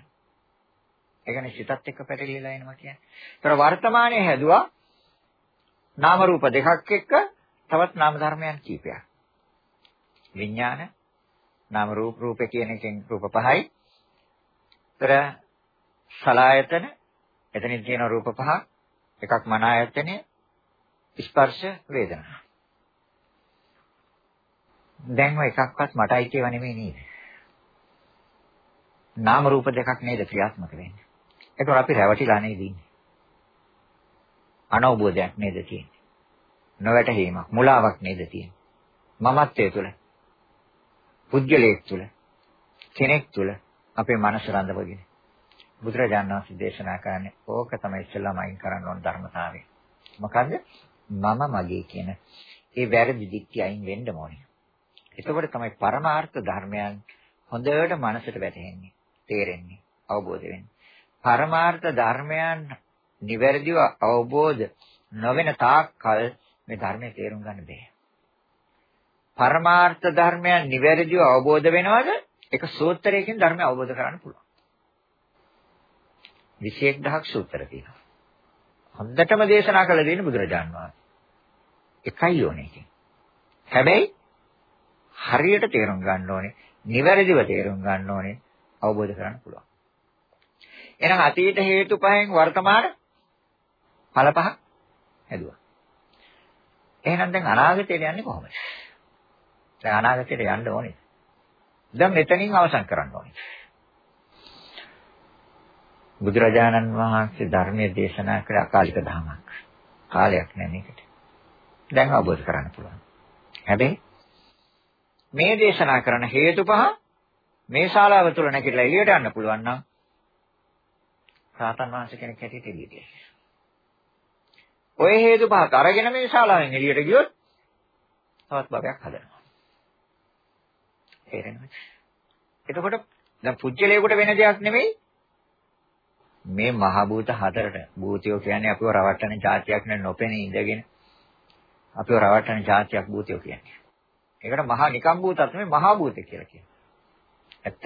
ඒ කියන්නේ සිතත් එක්ක පැටලිලා එනවා කියන්නේ. ඒතර වර්තමානයේ හැදුවා නාම රූප දෙකක් එක්ක තවත් නාම ධර්මයන් කීපයක්. විඥාන නාම රූප රූපේ කියන එකෙන් රූප පහයි. ඒතර සලායතන එතනින් තියෙන රූප පහ එකක් මන ආයතනය ස්පර්ශ වේදනා. දැන් ඔය එකක්වත් මටයි කියව නෙමෙයි නේද? නාම රූප දෙකක් නේද ක්‍රියාත්මක වෙන්නේ. ඒකෝර අපි රැවටිලා නේද ඉන්නේ. අනවබෝධයක් නේද තියෙන්නේ. නොවැටහීමක්, මුලාවක් නේද තියෙන්නේ. මමත්වයේ තුල පුද්ගලයෙක් තුල කෙනෙක් තුල අපේ මනස රඳවගෙන බුදුරජාණන් වහන්සේ දේශනා කරන්නේ ඕක තමයි ඉස්සෙල්ලාම අයින් කරන්න ඕන ධර්මතාවය. මොකද මම මගේ කියන ඒ වැරදි දික්ටි අයින් වෙන්න ඕනේ. එතකොට තමයි පරමාර්ථ ධර්මයන් හොඳට මනසට වැටෙන්නේ, තේරෙන්නේ, අවබෝධ වෙන්නේ. පරමාර්ථ ධර්මයන් නිවැරදිව අවබෝධ නොවන තාක්කල් මේ ධර්මයේ තේරුම් ගන්න බෑ. පරමාර්ථ ධර්මයන් නිවැරදිව අවබෝධ වෙනවද? ඒක සූත්‍රයකින් ධර්මය අවබෝධ කරගන්න පුළුවන්. 21000ක් සූත්‍ර තියෙනවා. හොඳටම දේශනා කළ දෙන්නේ බුදුරජාන් වහන්සේ. එකයි ඕනේ එකෙන්. හැබැයි හරියට තේරුම් ගන්න ඕනේ, නිවැරදිව තේරුම් ගන්න ඕනේ, අවබෝධ කරගන්න පුළුවන්. එහෙනම් අතීත හේතු පහෙන් වර්තමාන ඵල පහ හැදුවා. එහෙනම් දැන් අනාගතයට යන්නේ කොහොමද? දැන් අනාගතයට යන්න ඕනේ. දැන් මෙතනින් අවසන් කරන්න ඕනේ. බුදුරජාණන් වහන්සේ ධර්මයේ දේශනා කළ අකාලික ධර්මයක්. කාලයක් නෑ මේකට. දැන් අවබෝධ කරගන්න පුළුවන්. හැබැයි මේ දේශනා කරන හේතු පහ මේ ශාලාව තුළ නැගිටලා එළියට යන්න පුළුවන් නම් සාතන් වහන්සේ කෙනෙක් හැටියට එළියට යයි. ඔය හේතු පහක් අරගෙන මේ ශාලාවෙන් එළියට ගියොත් තවත් භවයක් හදනවා. තේරෙනවද? එතකොට දැන් පුජ්‍යලයකට වෙන දෙයක් නෙමෙයි මේ මහ භූත හතරට භූතයෝ කියන්නේ අපිව රවට්ටන જાතියක් නෙවෙයි නොපෙනී ඉඳගෙන අපිව රවට්ටන જાතියක් භූතයෝ කියන්නේ. ඒකට මහා නිකම් භූතත් නෙවෙයි මහා භූත කියලා කියනවා. ඇත්ත.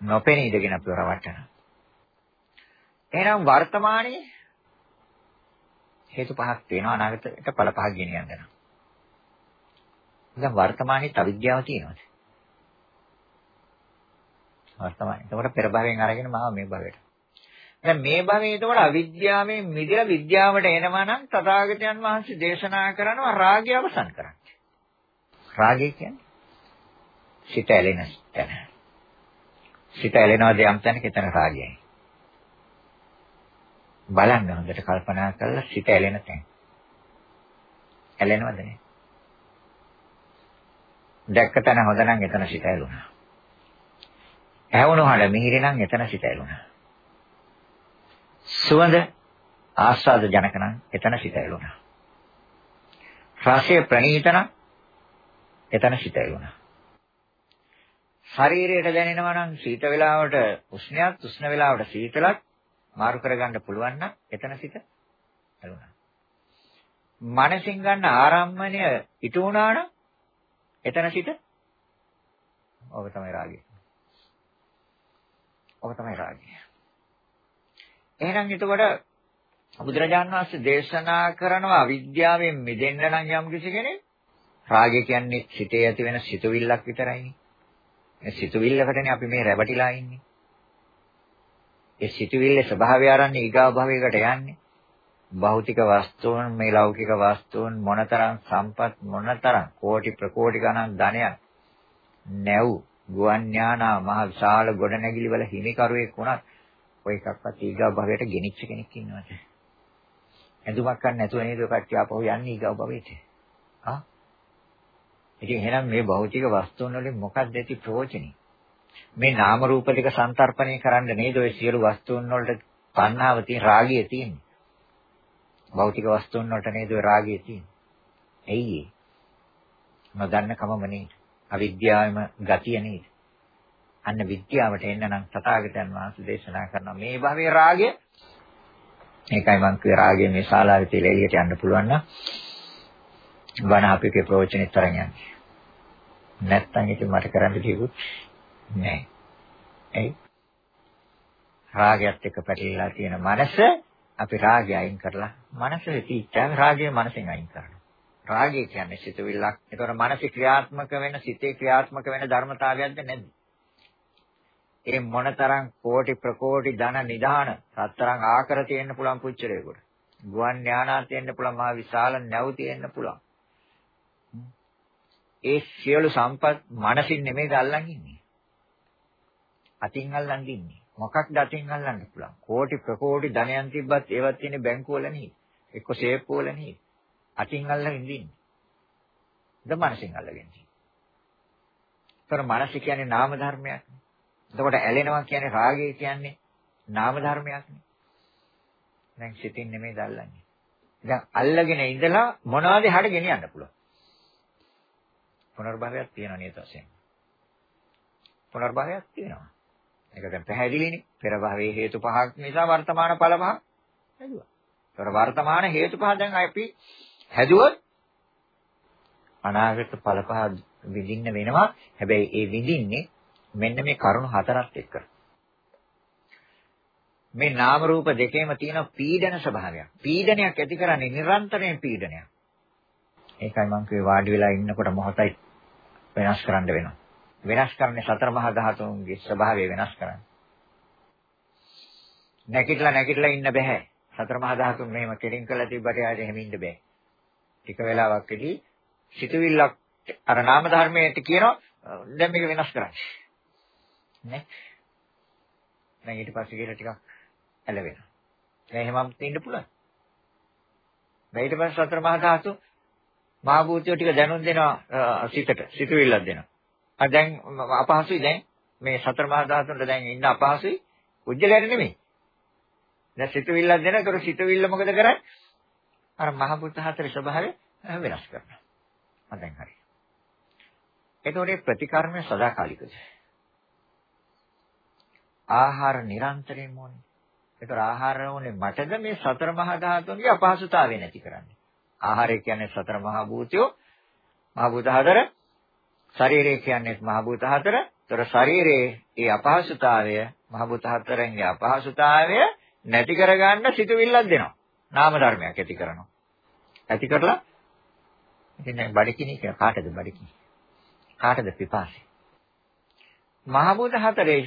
නොපෙනී ඉඳගෙන අපිව රවට්ටන. එහෙනම් වර්තමානයේ හේතු පහක් තියෙනවා අනාගතයට ඵල පහක් ගෙන යන්න. දැන් වර්තමානයේ අවිද්‍යාව තියෙනවද? වර්තමානයේ. එතකොට පෙර භවයෙන් අරගෙන මම මේ භවයට. දැන් මේ භවයේ එතකොට අවිද්‍යාවෙන් මිදලා විද්‍යාවට එනවා නම් තථාගතයන් වහන්සේ දේශනා කරනවා රාගය අවසන් කරන්න. රාගය කියන්නේ සිත ඇලෙන තැන. සිත ඇලෙනවද යම් තැනක එතන රාගයයි. බලන්න හොඳට කල්පනා කරලා සිත ඇලෙන තැන. ඇලෙනවද නේ? දැක්ක තැන හොඳ නම් එතන සිත ඇලුනා. ඇහුණු හඬ මිහිරි නම් එතන සිත ඇලුනා. සුවඳ ආස්වාද ජනක නම් එතන සිත ඇලුනා. රසය ප්‍රණීත නම් එතන සිත ඇලුනා. ශරීරයට දැනෙනවා නම් සීත වේලාවට උෂ්ණයක් උෂ්ණ වේලාවට සීතලක් මාරු කරගන්න පුළුවන් නම් එතන සිත ඇලුනා. මනසින් ගන්න ආරම්මණය ඉටු වුණා නම් එතන සිට ඔබ තමයි රාගය. ඔබ තමයි රාගය. එහෙනම් එතකොට බුදුරජාණන් වහන්සේ දේශනා කරනවා අවිද්‍යාවෙන් මිදෙන්න නම් යම් කිසි කෙනෙක් රාගය කියන්නේ සිතේ ඇති වෙන සිතුවිල්ලක් විතරයිනේ. මේ සිතුවිල්ලකටනේ අපි මේ රැවටිලා ඉන්නේ. ඒ සිතුවිල්ලේ ස්වභාවය ආරන්නේ ඊගා භවයකට යන්නේ. භෞතික වස්තුන් මේ ලෞකික වස්තුන් මොනතරම් සම්පත් මොනතරම් කෝටි ප්‍රකෝටි ගණන් ධනයක් නැව් ගුවන් ඥානා මහ විශාල ගොඩනැගිලි වල හිමිකරුවෙක් වුණත් ඔය එකක්වත් ඊගා භවයට ගෙනිච්ච කෙනෙක් ඉන්නවද? ඇඳුමක් ගන්න නැතුව නේද ඔය කට්ටිය ආපහු යන්නේ ඊගා භවයට? ආ? ඉතින් එහෙනම් මේ භෞතික වස්තුන් වලින් මොකක්ද ඇති ප්‍රයෝජනේ? මේ නාම රූප දෙක සංතරපණය කරන්න නේද ඔය සියලු වස්තුන් වලට තණ්හාව තියෙන රාගය තියෙන්නේ. භෞතික වස්තුන් වලට නේද ඔය රාගය තියෙන්නේ. ඇයි ඒ? නොදන්න කමම නේද? අවිද්‍යාවම ගතිය නේද? අන්න විද්‍යාවට එන්න නම් තථාගතයන් වහන්සේ දේශනා කරන මේ භවයේ රාගය ඒකයි මං කිය රාගය මේ ශාලාවේ තියලා එළියට යන්න පුළුවන් නම් වණ අපිගේ ප්‍රවචනෙත් තරම් යන්නේ. නැත්තම් ඉතින් මට කරන්න දෙයක් නැහැ. ඒ රාගයත් එක්ක පැටලලා තියෙන මනස අපි රාගය අයින් කරලා මනසේ තීච්ඡාව රාගය මනසෙන් අයින් කරනවා. රාගය කියන්නේ සිතුවිල්ලක්. ඒතකොට මනසේ ක්‍රියාත්මක වෙන සිතේ ක්‍රියාත්මක වෙන ධර්මතාවයක්ද නැද්ද? ඒ මොනතරම් කෝටි ප්‍රකෝටි ධන නිදාන සතරන් ආකර තියෙන්න පුළුවන් පුච්චරේකට. ගුවන් ඥානා තියෙන්න පුළුවන් මහා විශාල නැව් තියෙන්න පුළුවන්. ඒ සියලු සම්පත් මනසින් නෙමෙයි අල්ලන් ඉන්නේ. අතින් අල්ලන් ඉන්නේ. මොකක්ද අතින් අල්ලන්න පුළුවන්? කෝටි ප්‍රකෝටි ධනයන් තිබ්බත් ඒවත් තියෙන්නේ බැංකුවල නෙයි. එක්ක ෂේප් වල නෙයි. අතින් අල්ලගෙන ඉන්නේ. ද මනසින් අල්ලගෙන ඉන්නේ. ඒතර මනස කියන්නේ නාම ධර්මයක්. එතකොට ඇලෙනවා කියන්නේ රාගය කියන්නේ නාම ධර්මයක් නේ. දැන් සිතින් නෙමෙයි දල්ලන්නේ. දැන් අල්ලගෙන ඉඳලා මොනවද හරිය ගෙනියන්න පුළුවන්. පුනර්භවයක් තියෙනවා නේද වශයෙන්. පුනර්භවයක් තියෙනවා. ඒක දැන් පැහැදිලිනේ. පෙර භවයේ හේතු පහක් නිසා වර්තමාන ඵල පහ හැදුවා. ඒතර වර්තමාන හේතු පහ දැන් අපි හැදුවොත් අනාගත ඵල පහ විඳින්න වෙනවා. හැබැයි ඒ විඳින්නේ මෙන්න මේ කරුණු හතරක් එක්ක. මේ නාම රූප දෙකේම තියෙන පීඩන ස්වභාවයක්. පීඩනයක් ඇති කරන්නේ නිරන්තරයෙන් පීඩනයක්. ඒකයි මම කිව්වේ වාඩි වෙලා ඉන්නකොට මොහොතයි වෙනස් කරන්න වෙනවා. වෙනස් කරන්නේ සතර මහා ධාතුන්ගේ ස්වභාවය වෙනස් කරන්නේ. නැගිටලා නැගිටලා ඉන්න බෑ. සතර මහා ධාතුන් මෙහෙම කෙලින් කරලා තිබ්බට යාට එහෙම ඉන්න බෑ. ටික වෙලාවකදී සිතුවිල්ලක් අර නාම ධර්මයට කියනවා දැන් මේක වෙනස් කරන්න. නේ? දැන් ඊට පස්සේ කියලා ටිකක් ඇලවෙනවා. දැන් එහෙමම තියෙන්න පුළුවන්. දැන් ඊට පස්සේ සතර මහා ධාතු මහා භූතය ටික දැනුම් දෙනවා සිතට. සිතුවිල්ලක් දෙනවා. ආ දැන් අපහසුයි දැන් මේ සතර මහා ධාතුන්ට දැන් ඉන්න අපහසුයි. උජ්ජලයට නෙමෙයි. දැන් සිතුවිල්ලක් දෙනවා. ඒතර සිතුවිල්ල මොකද කරන්නේ? අර මහ භූත හතරේ ස්වභාවය වෙනස් කරනවා. මම දැන් හරි. එතකොට මේ ප්‍රතිකර්මය සදාකාලිකද? ආහාර නිරන්තරයෙන්ම ඕනේ. ඒතර ආහාර ඕනේ මටද මේ සතර මහා ධාතුන්ගේ අපහසුතාවය නැති කරන්නේ. ආහාරය කියන්නේ සතර මහා භූතයෝ මහා භූත හතර ශරීරය කියන්නේ මහා භූත හතර. ඒතර ශරීරයේ ඒ අපහසුතාවය මහා භූත හතරෙන්ගේ අපහසුතාවය නැති කරගන්න සිතුවිල්ලක් දෙනවා. නාම ධර්මයක් ඇති කරනවා. ඇති කරලා ඉතින් දැන් බඩකිනි කියන කාටද බඩකිනි? කාටද පිපාසය? මහා භූත හතරේ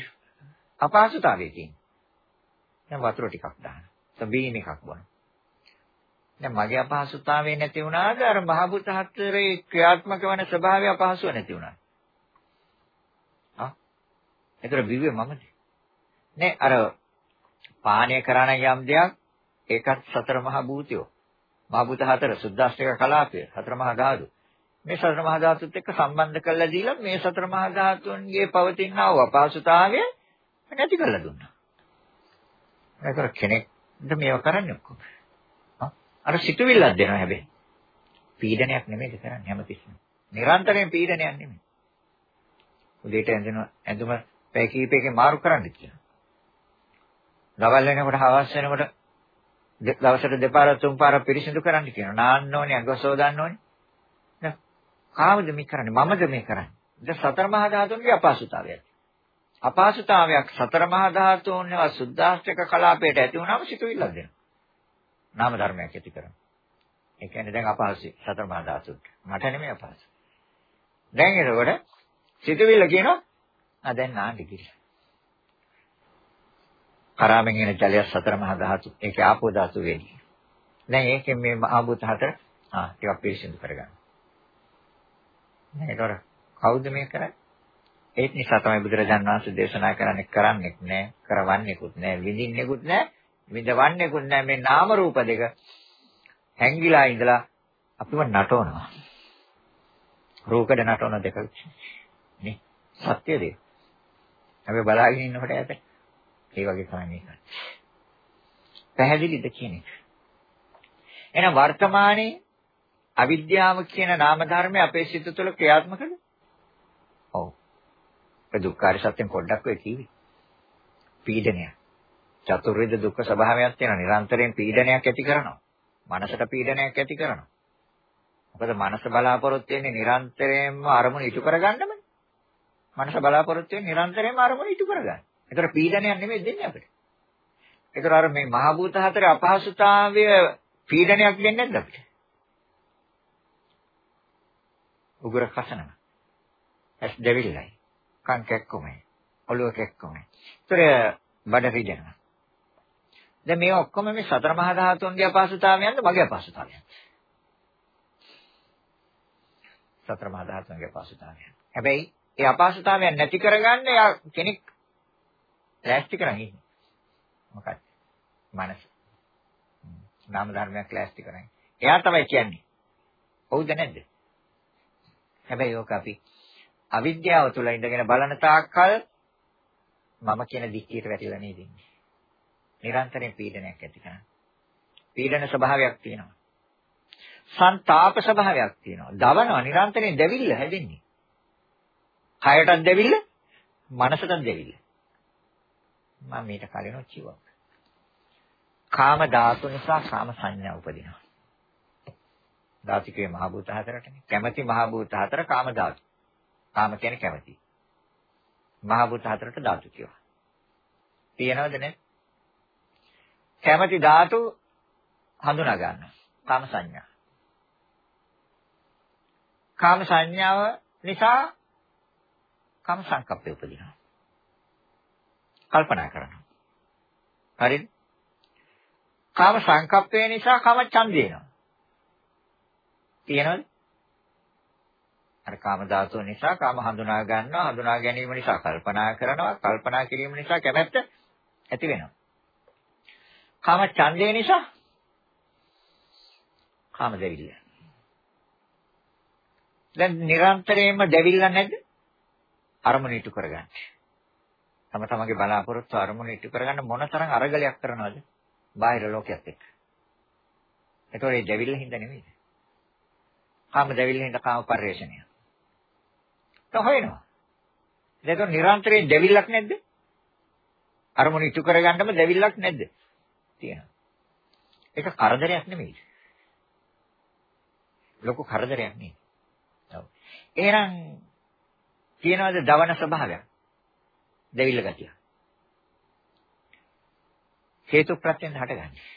අපහසුතාවය තියෙනවා. දැන් වතුර ටිකක් දාන්න. සබීම එකක් බොන්න. දැන් මගේ අපහසුතාවය නැති වුණාද අර මහ බුත හතරේ ක්‍රියාත්මක වන ස්වභාවය අපහසුව නැති වුණා. ආ? ඒතර බිව්වේ මමද? නේ අර පානය කරන යම් දෙයක් ඒකත් සතර මහ භූතයෝ. මහ බුත හතර සුද්දාෂ්ටක කලාපය සතර මහ ධාතු. මේ සතර මහ ධාතුත් එක්ක සම්බන්ධ කරලා දීලා මේ සතර මහ ධාතුන්ගේ පවතින අපහසුතාවය නැති කරලා දුන්නා. ඒතර කෙනෙක්ද මේව කරන්නේ ඔක්කොම. අර සිතුවිල්ලක් දෙනවා හැබැයි. පීඩනයක් නෙමෙයි කරන්නේ හැමතිස්සෙම. නිරන්තරයෙන් පීඩනයක් නෙමෙයි. උදේට ඇඳෙන ඇඳුම පැය කීපයකින් මාරු කරන්න කියලා. දවල් වෙනකොට හවස් වෙනකොට දවසට දෙපාර තුන් පාර පිරිසිදු කරන්න කියනවා. නාන්න ඕනේ, අඟ සෝදන්න ඕනේ. නේද? කාමද මේ කරන්නේ? මමද මේ කරන්නේ? දැන් සතර මහා ධාතුන්ගේ අපහසුතාවයක්. අපහසුතාවයක් සතර මහා ධාතුන්ව සුද්ධාෂ්ටක කලාපයට ඇති වුණාම සිතුවිල්ලක් දෙනවා. නාම ධර්මයක් ඇති කරනවා. ඒ කියන්නේ දැන් අපහසුයි සතර මහා ධාතුන්ට. මට නෙමෙයි අපහසු. දැන් එතකොට සිතුවිල්ල කියනවා ආ දැන් නාන්නේ කියලා. කරාමෙන් එන ජලය සතර මහා ධාතු. ඒකේ ආපෝ ධාතු වෙන්නේ. දැන් ඒකෙන් මේ මහා භූත හතර ආ ටිකක් පිරිසිදු කරගන්න. නේද? කවුද මේ කරන්නේ? ඒත් නිසා තමයි බුදුරජාණන් වහන්සේ දේශනා කරන්නේ කරන්නෙක් නෑ, කරවන්නෙකුත් නෑ, විඳින්නෙකුත් නෑ, විඳවන්නෙකුත් නෑ මේ නාම රූප දෙක හැංගිලා ඉඳලා අපිව නටවනවා. රූකඩ නටවන දෙක නේ සත්‍ය දෙක. අපි බලාගෙන ඉන්නකොට ඇත. ඒ වගේ තමයි මේක. පැහැදිලිද කියන එක. එහෙනම් වර්තමානයේ අවිද්‍යාව කියන නාම ධර්මය අපේ සිත තුළ ක්‍රියාත්මකද? ඔව්. ඒ දුක්ඛාර සත්‍යයෙන් පොඩ්ඩක් වෙයි කිවි. පීඩනය. චතුර්විධ දුක්ඛ ස්වභාවයක් තියෙනවා. නිරන්තරයෙන් පීඩනයක් ඇති කරනවා. මනසට පීඩනයක් ඇති කරනවා. මොකද මනස බලාපොරොත්තු වෙන්නේ නිරන්තරයෙන්ම අරමුණ ඉටු කරගන්නමනේ. මනස බලාපොරොත්තු වෙන්නේ නිරන්තරයෙන්ම අරමුණ ඉටු කරගන්න. ඒතර පීඩනයක් නෙමෙයි දෙන්නේ අපිට. ඒතර අර මේ මහ භූත හතරේ අපහසුතාවය පීඩනයක් දෙන්නේ නැද්ද අපිට? උගුර කසනවා. ඇස් දෙවිල්ලයි. කන් කැක්කුමයි. ඔළුව කැක්කුමයි. ඒතර බඩ රිදෙනවා. දැන් මේ ඔක්කොම මේ සතර මහා ධාතුන්ගේ අපහසුතාවයන්ද මගේ අපහසුතාවයන්ද? සතර මහා ධාතුන්ගේ අපහසුතාවයන්. හැබැයි ඒ අපහසුතාවයන් නැති කරගන්න යා කෙනෙක් ලෑස්ති කරන් ඉන්නේ. මොකක්ද? මනස. නාම ධර්මයක් ලෑස්ති කරන්. එයා තමයි කියන්නේ. හවුද නැද්ද? හැබැයි ඕක අපි අවිද්‍යාව තුළ ඉඳගෙන බලන තාක්කල් මම කියන දික්කියට වැටිලා නේද ඉන්නේ. නිරන්තරයෙන් පීඩනයක් ඇති කරන. පීඩන ස්වභාවයක් තියෙනවා. සංతాප ස්වභාවයක් තියෙනවා. දවනවා නිරන්තරයෙන් දැවිල්ල හැදෙන්නේ. කයටත් දැවිල්ල, මනසටත් දැවිල්ල. මම මේක කලින් කිව්වා. කාම ධාතු නිසා කාම සංඥා උපදිනවා. ධාතිකේ මහ භූත හතරටනේ. කැමැති මහ භූත හතර කාම ධාතු. කාම කියන්නේ කැමැති. මහ භූත හතරට ධාතු කියවා. තියෙනවද නැත්? කැමැති ධාතු හඳුනා ගන්නවා. කාම සංඥා. කාම සංඥාව නිසා කාම සංකප්පය උපදිනවා. කල්පනා කරනවා. හරිද? කාම සංකප්පය නිසා කාම ඡන්දය එනවා. තියෙනවද? අර කාම ධාතුව නිසා කාම හඳුනා ගන්නවා හඳුනා ගැනීම නිසා කල්පනා කරනවා කල්පනා කිරීම නිසා කැමැත්ත ඇති වෙනවා කාම ඡන්දය නිසා කාම දෙවිල්ල. දැන් නිරන්තරයෙන්ම දෙවිල්ල නැද්ද? අරමුණ ඉටු කරගන්න. තම තමගේ බලාපොරොත්තු අරමුණ ඉටු කරගන්න මොනතරම් අරගලයක් කරනවද? බාහිර ලෝකයක් එක්ක. ඒතකොට ඒ දෙවිල්ල හින්දා නෙමෙයි කාම දෙවිල්ල හින්දා කාම පරිශ්‍රණය. හොයනවා. ඒක නිරන්තරයෙන් දෙවිල්ලක් නැද්ද? අරමුණ ඉටු කරගන්නම දෙවිල්ලක් නැද්ද? තියෙනවා. ඒක කරදරයක් නෙමෙයි. ලොකු කරදරයක් නෙමෙයි. ඔව්. එහෙනම් කියනවාද දවන ස්වභාවයක්? දෙවිල්ල ගතිය. හේතු ප්‍රත්‍යයෙන් හටගන්නේ.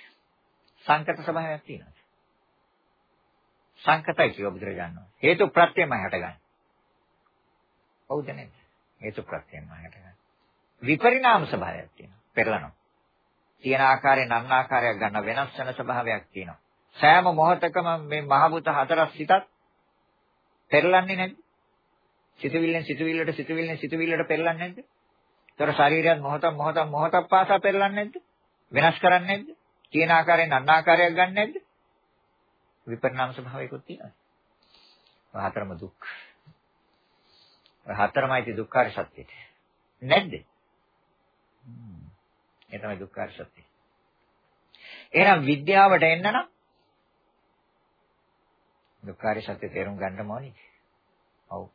සංකත ස්වභාවයක් තියෙනවා. සංකතයි කියව බුදුරජාණන් වහන්සේ. හේතු ප්‍රත්‍යයමයි හටගන්නේ. හවුද නැද්ද? හේතු ප්‍රත්‍යයෙන්ම හටගන්න. විපරිණාම ස්වභාවයක් තියෙනවා. පෙරලනවා. තියෙන ආකාරයෙන් අන් ආකාරයක් ගන්න වෙනස් වෙන ස්වභාවයක් තියෙනවා. සෑම මොහොතකම මේ මහබුත හතරක් සිතත් පෙරලන්නේ නැද්ද? සිතවිල්ලෙන් සිතවිල්ලට සිතවිල්ලෙන් සිතවිල්ලට පෙරලන්නේ නැද්ද? ඒතර ශරීරයත් මොහොතක් මොහොතක් මොහොතක් පාසා පෙරලන්නේ නැද්ද? වෙනස් කරන්නේ නැද්ද? තියෙන ආකාරයෙන් අන් ආකාරයක් ගන්න නැද්ද? විපරිණාම ස්වභාවයකුත් තියෙනවා. හතරම දුක්. හතරමයි දුක්ඛාර සත්‍යය. නැද්ද? ඒ තමයි දුක්ඛාර සත්‍යය. එහෙනම් විද්‍යාවට එන්න නම් දුක්ඛාර සත්‍ය තේරුම් ගන්න ඕනේ. ඔව්.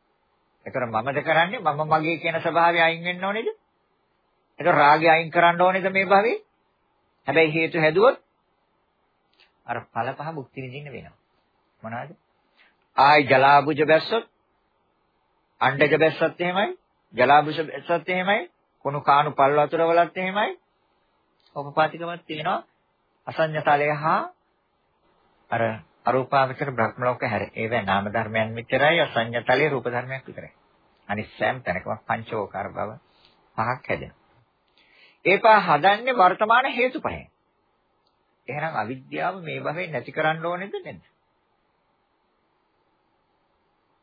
ඒතර මමද කරන්නේ මම මගේ කියන ස්වභාවය අයින් වෙන්න ඕනේද? ඒතර රාගය අයින් කරන්න ඕනේද මේ භවයේ? හැබැයි හේතු හැදුවොත් අර ඵල පහ මුක්ති විඳින්න වෙනවා. මොනවාද? ආයි ජලාබුජ බැස්සොත් අණ්ඩජ බැස්සත් එහෙමයි, ජලාභුෂ බැස්සත් එහෙමයි, කුණු කාණු පල් වතුර වලත් එහෙමයි. උපපාතිකමත් තියෙනවා. අසඤ්ඤතලය හා අර අරූපාවචර බ්‍රහ්ම ලෝක හැර. ඒවැ නාම ධර්මයන් විතරයි අසඤ්ඤතලයේ රූප ධර්මයක් විතරයි. අනිත් සෑම තැනකම පංචෝකාර බව පහක් හැදෙනවා. ඒ පහ හදන්නේ වර්තමාන හේතු පහෙන්. එහෙනම් අවිද්‍යාව මේ භවයෙන් නැති කරන්න ඕනේද නැද්ද?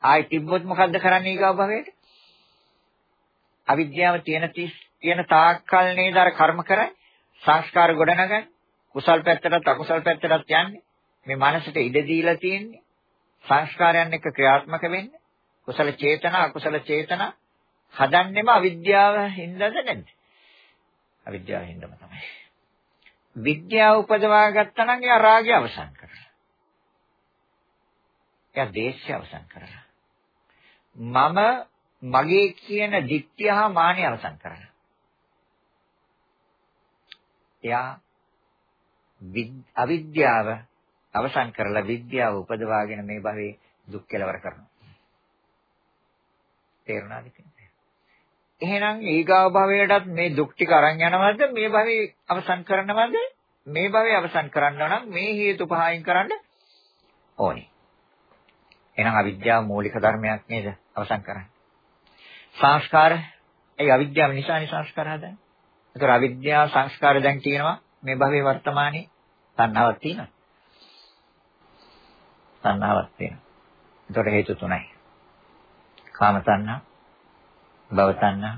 ආයි තිබ්බොත් මොකද්ද කරන්නේ ඊගාව භවයට? අවිද්‍යාව තියෙන තියෙන තාක්කල් නේද අර කර්ම කරන්නේ? සංස්කාර ගොඩනගන්නේ? කුසල් පැත්තටත් අකුසල් පැත්තටත් යන්නේ? මේ මනසට ඉඩ දීලා තියෙන්නේ? සංස්කාරයන් එක්ක ක්‍රියාත්මක වෙන්නේ? කුසල චේතනා අකුසල චේතනා හදන්නෙම අවිද්‍යාව හින්දාද නැද්ද? අවිද්‍යාව හින්දාම තමයි. විද්‍යාව උපදවා ගත්තා නම් එයා රාගය අවසන් කරලා. එයා දේශය අවසන් කරලා. මම මගේ කියන දික්තිය හා මානය අවසන් කරලා. එයා අවිද්‍යාව අවසන් කරලා විද්‍යාව උපදවාගෙන මේ භවයේ දුක් කෙලවර කරනවා. තේරුණාද කියන්නේ? එහෙනම් ඊගාව භවයටත් මේ දුක් ටික අරන් යනවද මේ භවයේ අවසන් කරනවද? මේ භවයේ අවසන් කරන්න නම් මේ හේතු පහයින් කරන්න ඕනේ. එහෙනම් අවිද්‍යාව මූලික ධර්මයක් නේද? අවසන් කරන්නේ. සංස්කාර ඒ අවිද්‍යාව නිසානේ සංස්කාර හදන්නේ. ඒතර අවිද්‍යාව සංස්කාර දැන් තියෙනවා මේ භවයේ වර්තමානයේ තණ්හාවක් තියෙනවා. තණ්හාවක් තියෙනවා. ඒතර හේතු තුනයි. කාම තණ්හා, භව තණ්හා,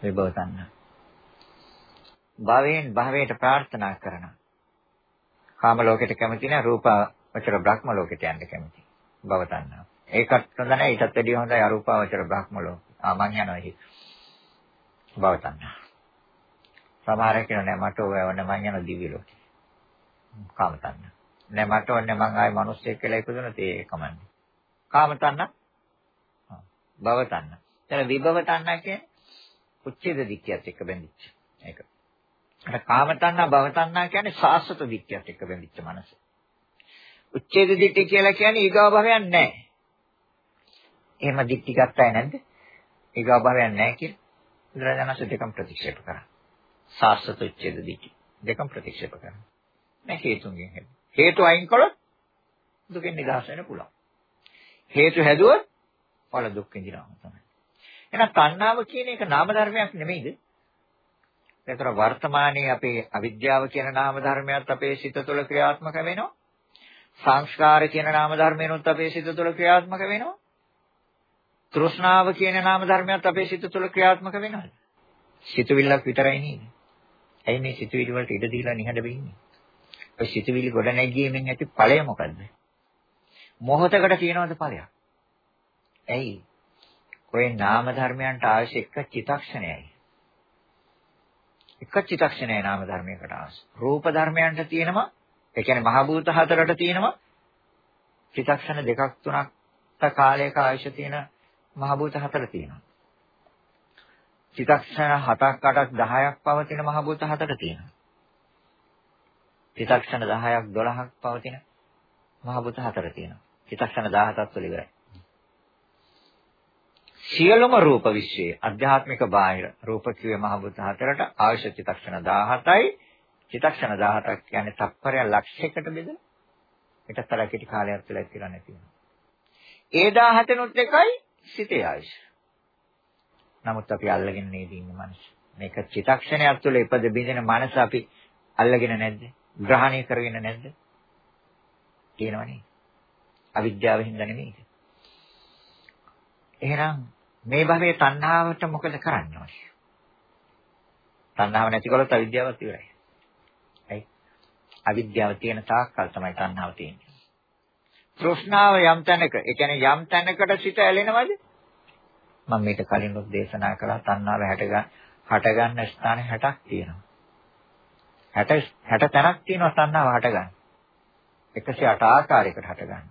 විභව තණ්හා. භවයෙන් භවයට ප්‍රාර්ථනා කරන කාම ලෝකෙට කැමති නැහැ රූප වචර බ්‍රහ්ම ලෝකෙට යන්න කැමති. භව තණ්හා. ඒකත් හොඳ නැහැ ඊටත් වැඩිය හොඳයි අරූපාවචර බ්‍රහ්ම ලෝක. ආ මං යනවා එහි. භව තණ්හා. සමහර කෙනා නෑ මට ඔය ඕනේ මං යන දිව්‍ය ලෝකෙ. කාම තණ්හා. නෑ මට ඕනේ මං ආයේ මිනිස්සෙක් කියලා ඉපදුනොත් ඒ කමන්නේ. කාම තණ්හා. භව තණ්හා. එතන විභව තණ්හා කියන්නේ උච්ඡේද දික්කියත් එක්ක බැඳිච්ච. ඒක. අර කාම තණ්හා භව තණ්හා කියන්නේ සාස්වත දික්කියත් එක්ක බැඳිච්ච මනස. උච්ඡේද දිට්ඨිය කියලා කියන්නේ ඊගාව භවයක් නැහැ. එහෙම දිට්ඨි ගත්තයි නැද්ද? ඊගාව භවයක් නැහැ කියලා. බුදුරජාණන්සේ දෙකම ප්‍රතික්ෂේප කරා. සාස්වත උච්ඡේද දිට්ඨි දෙකම ප්‍රතික්ෂේප කරා. මේ හේතුන්ගෙන් හැදෙන. හේතු අයින් කළොත් දුකෙන් නිදහස් වෙන්න පුළුවන්. හේතු හැදුවොත් වල දුක් විඳිනවා තමයි. එහෙනම් තණ්හාව කියන එක නාම ධර්මයක් නෙමෙයිද? ඒතර වර්තමානයේ අපේ අවිද්‍යාව කියන නාම ධර්මයක් අපේ සිත තුළ ක්‍රියාත්මක වෙනවා. සංස්කාර කියන නාම ධර්මයනොත් අපේ සිත තුළ ක්‍රියාත්මක වෙනවා. තෘෂ්ණාව කියන නාම ධර්මයක් අපේ සිත තුළ ක්‍රියාත්මක වෙනවද? සිතුවිල්ලක් විතරයි නේද? ඇයි මේ සිතුවිලි වලට ඉඩ දීලා නිහඬ වෙන්නේ? ඔය සිතුවිලි ගොඩ නැගීමෙන් ඇති ඵලය මොකද්ද? මොහොතකට කියනවද ඵලයක්? ඇයි? ඔය නාම ධර්මයන්ට අවශ්‍ය එක චිතක්ෂණයයි. එක චිතක්ෂණයයි නාම ධර්මයකට අවශ්‍ය. රූප ධර්මයන්ට තියෙනවා ඒ කියන්නේ මහ භූත හතරට තියෙනවා චිතක්ෂණ දෙකක් තුනක් කාලයක ආයුෂ තියෙන මහ භූත හතර තියෙනවා. චිතක්ෂණ 7ක් 8ක් 10ක් පවතින මහ භූත හතර තියෙනවා. චිතක්ෂණ 10ක් 12ක් පවතින මහ භූත හතර තියෙනවා. චිතක්ෂණ 17ක් තුළ ඉවරයි. සියලුම රූප විශ්වයේ අධ්‍යාත්මික බාහිර රූප කිව්වේ මහ භූත හතරට අවශ්‍ය චිතක්ෂණ 17යි චිතක්ෂණ 17ක් කියන්නේ තප්පරය ලක්ෂයකට බෙදලා ඊටතර කෙටි කාලයක් තුළ ඇතිලා නැති වෙනවා. ඒ 17නුත් එකයි සිතේ ආයුෂ. නමුත් අපි අල්ලගෙන නේද ඉන්නේ මනස. මේක චිතක්ෂණයක් තුළ ඉපද බින්දින මනස අපි අල්ලගෙන නැද්ද? ග්‍රහණය කරගෙන නැද්ද? කියනවනේ. අවිද්‍යාව හින්දා නෙමෙයිද? එහෙනම් මේ භවයේ තණ්හාවට මොකද කරන්න ඕනේ? තණ්හාව නැතිකොලත් අවිද්‍යාවත් ඉවරයි. අවිද්‍යාව තියෙන තාක්කල් තමයි තණ්හාව තියෙන්නේ. තෘෂ්ණාව යම් තැනක, ඒ කියන්නේ යම් තැනකට සිත ඇලෙනවද? මම මේක කලින් උත් දේශනා කළා තණ්හාව හැටගන්න හටගන්න ස්ථාන 60ක් තියෙනවා. 60 60 තැනක් තියෙනවා තණ්හාව හටගන්න. 108 ආකාරයකට හටගන්න.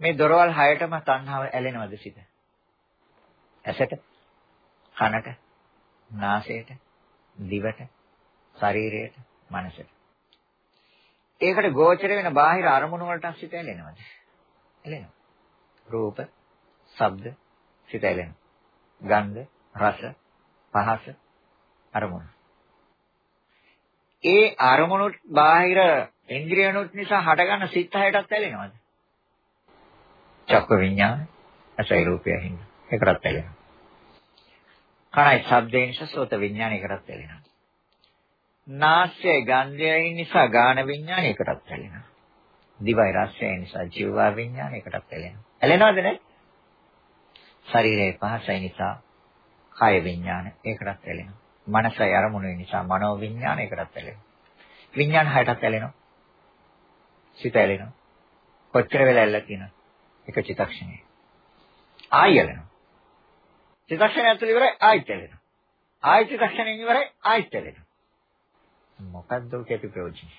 මේ දොරවල් 6ටම තණ්හාව ඇලෙනවද සිත? ඇසට, කනට, නාසයට, දිවට, ශරීරයට, මනසට. ඒකට ගෝචර වෙන බාහිර අරමුණු වලට සිත ඇලෙනවද? ඇලෙනවා. රූප, ශබ්ද, සිත ඇලෙනවා. ගන්ධ, රස, පහස, අරමුණු. ඒ අරමුණු බාහිර ඉන්ද්‍රියනුත් නිසා හටගන්න සිත් හයටත් ඇලෙනවද? චක්ක විඤ්ඤාණ, ඇසයි රූපය හින්දා. ඒකටත් ඇලෙනවා. කනයි ශබ්දේ නිසා සෝත විඥානයකටත් ඇලෙනවා. නාසය ගන්ධය නිසා ගාන විඥානයකටත් ඇලෙනවා. දිවයි රසය නිසා ජීවා විඥානයකටත් ඇලෙනවා. ඇලෙනවද නැද්ද? ශරීරයේ පහසයි නිසා කාය විඥාන ඒකටත් ඇලෙනවා. මනසයි අරමුණු නිසා මනෝ විඥාන ඒකටත් ඇලෙනවා. විඥාන හයටත් ඇලෙනවා. සිත ඇලෙනවා. කොච්චර වෙලා ඇල්ලලා තියෙනවද? එක චිත්තක්ෂණේ. ආයෙ ඇලෙනවා. චිත්තක්ෂණය ඇතුළේ ඉවරයි ආයෙත් ඇලෙනවා. ආයෙ චිත්තක්ෂණයෙන් ඉවරයි ආයෙත් ඇලෙනවා. මොකද්ද ඔකේ අපි ප්‍රයෝජනේ?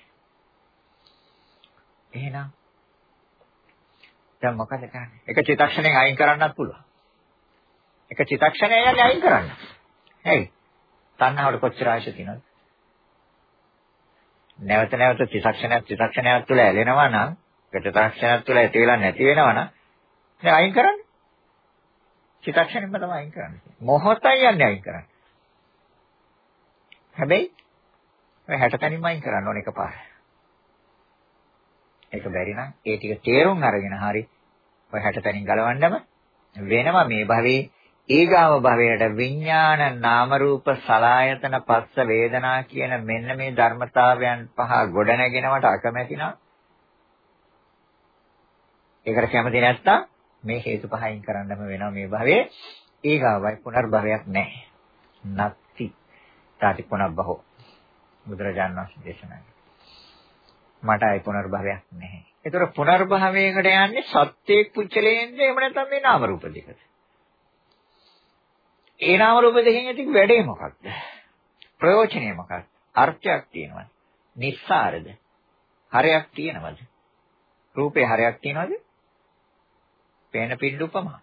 එහෙනම් දැන් මොකද කරන්නේ? එක චිත්තක්ෂණයෙන් අයින් කරන්නත් පුළුවන්. එක චිත්තක්ෂණය යන්නේ අයින් කරන්න. හරි. තණ්හාවට කොච්චර ආශය තියෙනවද? නැවත නැවත චිත්තක්ෂණයක් චිත්තක්ෂණයක් තුළ ඇලෙනවා නම් චිත්තක්ෂණයක් තුළ ඇති වෙලා නැති වෙනවා නම් දැන් අයින් කරන්න. චිත්තක්ෂණයෙන්ම තමයි අයින් කරන්නේ. මොහොතයි යන්නේ අයින් කරන්නේ. හැබැයි ඔය 60 තැනින්ම අයින් කරන්න ඕන එකපාර. ඒක බැරි නම් ඒ ටික තේරුම් අරගෙන හරි ඔය 60 තැනින් ගලවන්නම වෙනවා මේ භවයේ ඊගාව භවයට විඥාන නාම රූප සලායතන පස්ස වේදනා කියන මෙන්න මේ ධර්මතාවයන් පහ ගොඩනගෙනවට අකමැති නම් ඒකට කැමති නැත්තම් මේ හේතු පහින් කරන්නම වෙනවා මේ භවයේ ඊගාවයි පුනර්භවයක් නැහැ. නැති. තාටි පුනර්භව බුදුරජාණන් වහන්සේ දේශනා මට ආයි පුනර්භවයක් නැහැ. ඒතර පුනර්භවයකට යන්නේ සත්‍යයේ පුච්චලෙන්ද එහෙම නැත්නම් මේ නාම රූප දෙකද? ඒ නාම රූප දෙකෙන් ඇති වැඩේ මොකක්ද? ප්‍රයෝජනය මොකක්ද? අර්ථයක් තියෙනවද? නිස්සාරද? හරයක් තියෙනවද? රූපේ හරයක් තියෙනවද? පේන පිඬු උපමා.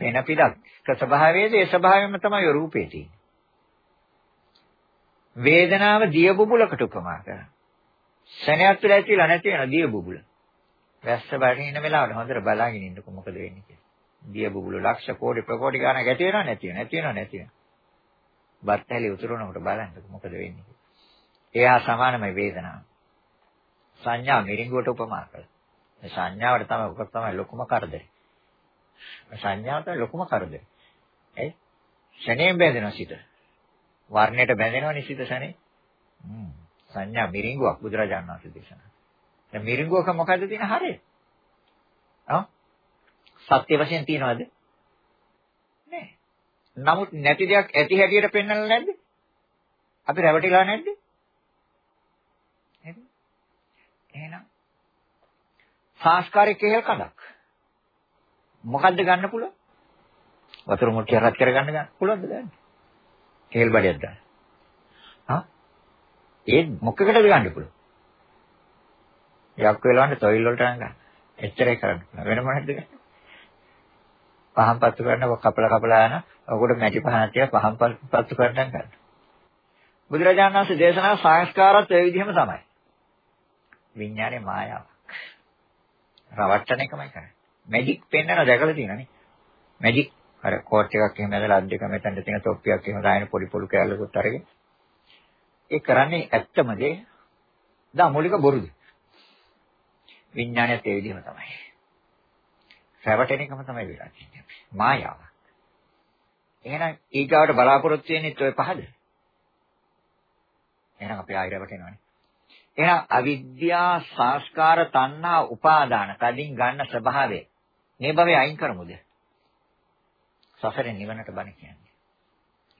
පේන පිටක් ස්වභාවයේද ඒ ස්වභාවයෙන්ම තමයි රූපේ තියෙන්නේ. වේදනාව දිය බුබුලකට උපමා කරනවා. ශනයක් තුළ ඇතිලා නැති වෙන දිය බුබුල. වැස්ස බඩින වෙලාවට හොඳට බලාගෙන ඉන්නකො මොකද වෙන්නේ කියලා. දිය බුබුල ලක්ෂ කෝටි ප්‍රකෝටි ගණන් ඇති වෙනව නැති වෙනව නැති වෙනව නැති වෙනව. බත්තැලි උතුරනකොට බලන්නකො මොකද වෙන්නේ කියලා. එයා සමානමයි වේදනාව. සංඥා මිරිඟුවට උපමා කළා. මේ සංඥාවට තමයි උක තමයි ලොකුම කරදරේ. සංඥාව තමයි ලොකුම කරදරේ. ඒ ශනේම් බැඳෙනවා සිත. වර්ණයට බැඳෙනව නිසිත ශනේ. හ්ම්. සංඥා මිරිඟුවක් බුදුරජාණන් වහන්සේ දේශනා. දැන් මිරිඟුවක මොකද්ද තියෙන හරය? ආ? සත්‍ය වශයෙන් තියනවද? නෑ. නමුත් නැති දෙයක් ඇති හැටියට පෙන්වලා නැද්ද? අපි රැවටිලා නැද්ද? නේද? එහෙනම් සංස්කාරයේ කෙහෙල් කඳක්. මොකද්ද ගන්න පුළුවන්? වතුර මුට්ටිය රත් කරගන්න ගන්න පුළුවන්ද ගන්න? කෙහෙල් බඩයක් දාන්න. හා? ඒ මොකකටද ගන්න පුළුවන්? යක් වෙලවන්න තොইল වලට ගන්න. එච්චරයි කරන්න. වෙන මොනවද ගන්න? පහන් පත්තු කරන කපල කපලා යන ඔකට මැටි පහනක් තියලා පහන් පත්තු කරන්න ගන්න. බුදුරජාණන් වහන්සේ දේශනා සංස්කාරات ඒ විදිහම තමයි. විඥානේ මායාවක්. රවට්ටන එකමයි කරන්නේ. මැජික් පෙන්වන දැකලා තියෙනනේ. මැජික් අර කෝට් එකක් එහෙම ඇදලා අත් දෙක මෙතනට තියෙන තොප්පියක් එහෙම දාගෙන පොඩි පොඩි කෑල්ලකුත් අරගෙන ඒ කරන්නේ ඇත්තමද? දා මූලික බොරුද? විඥානයත් ඒ විදිහම තමයි. රැවටෙන එකම තමයි වෙලා තියෙන්නේ. මායාව. එහෙනම් ඊගාවට බලාපොරොත්තු වෙන්නේ ඔය පහද? එහෙනම් අපි ආයෙ රැවටෙනවනේ. එහෙනම් අවිද්‍යා සංස්කාර තණ්හා උපාදාන කලින් ගන්න ස්වභාවය මේ භවයේ අයින් කරමුද? සසරෙන් නිවනට බණ කියන්නේ.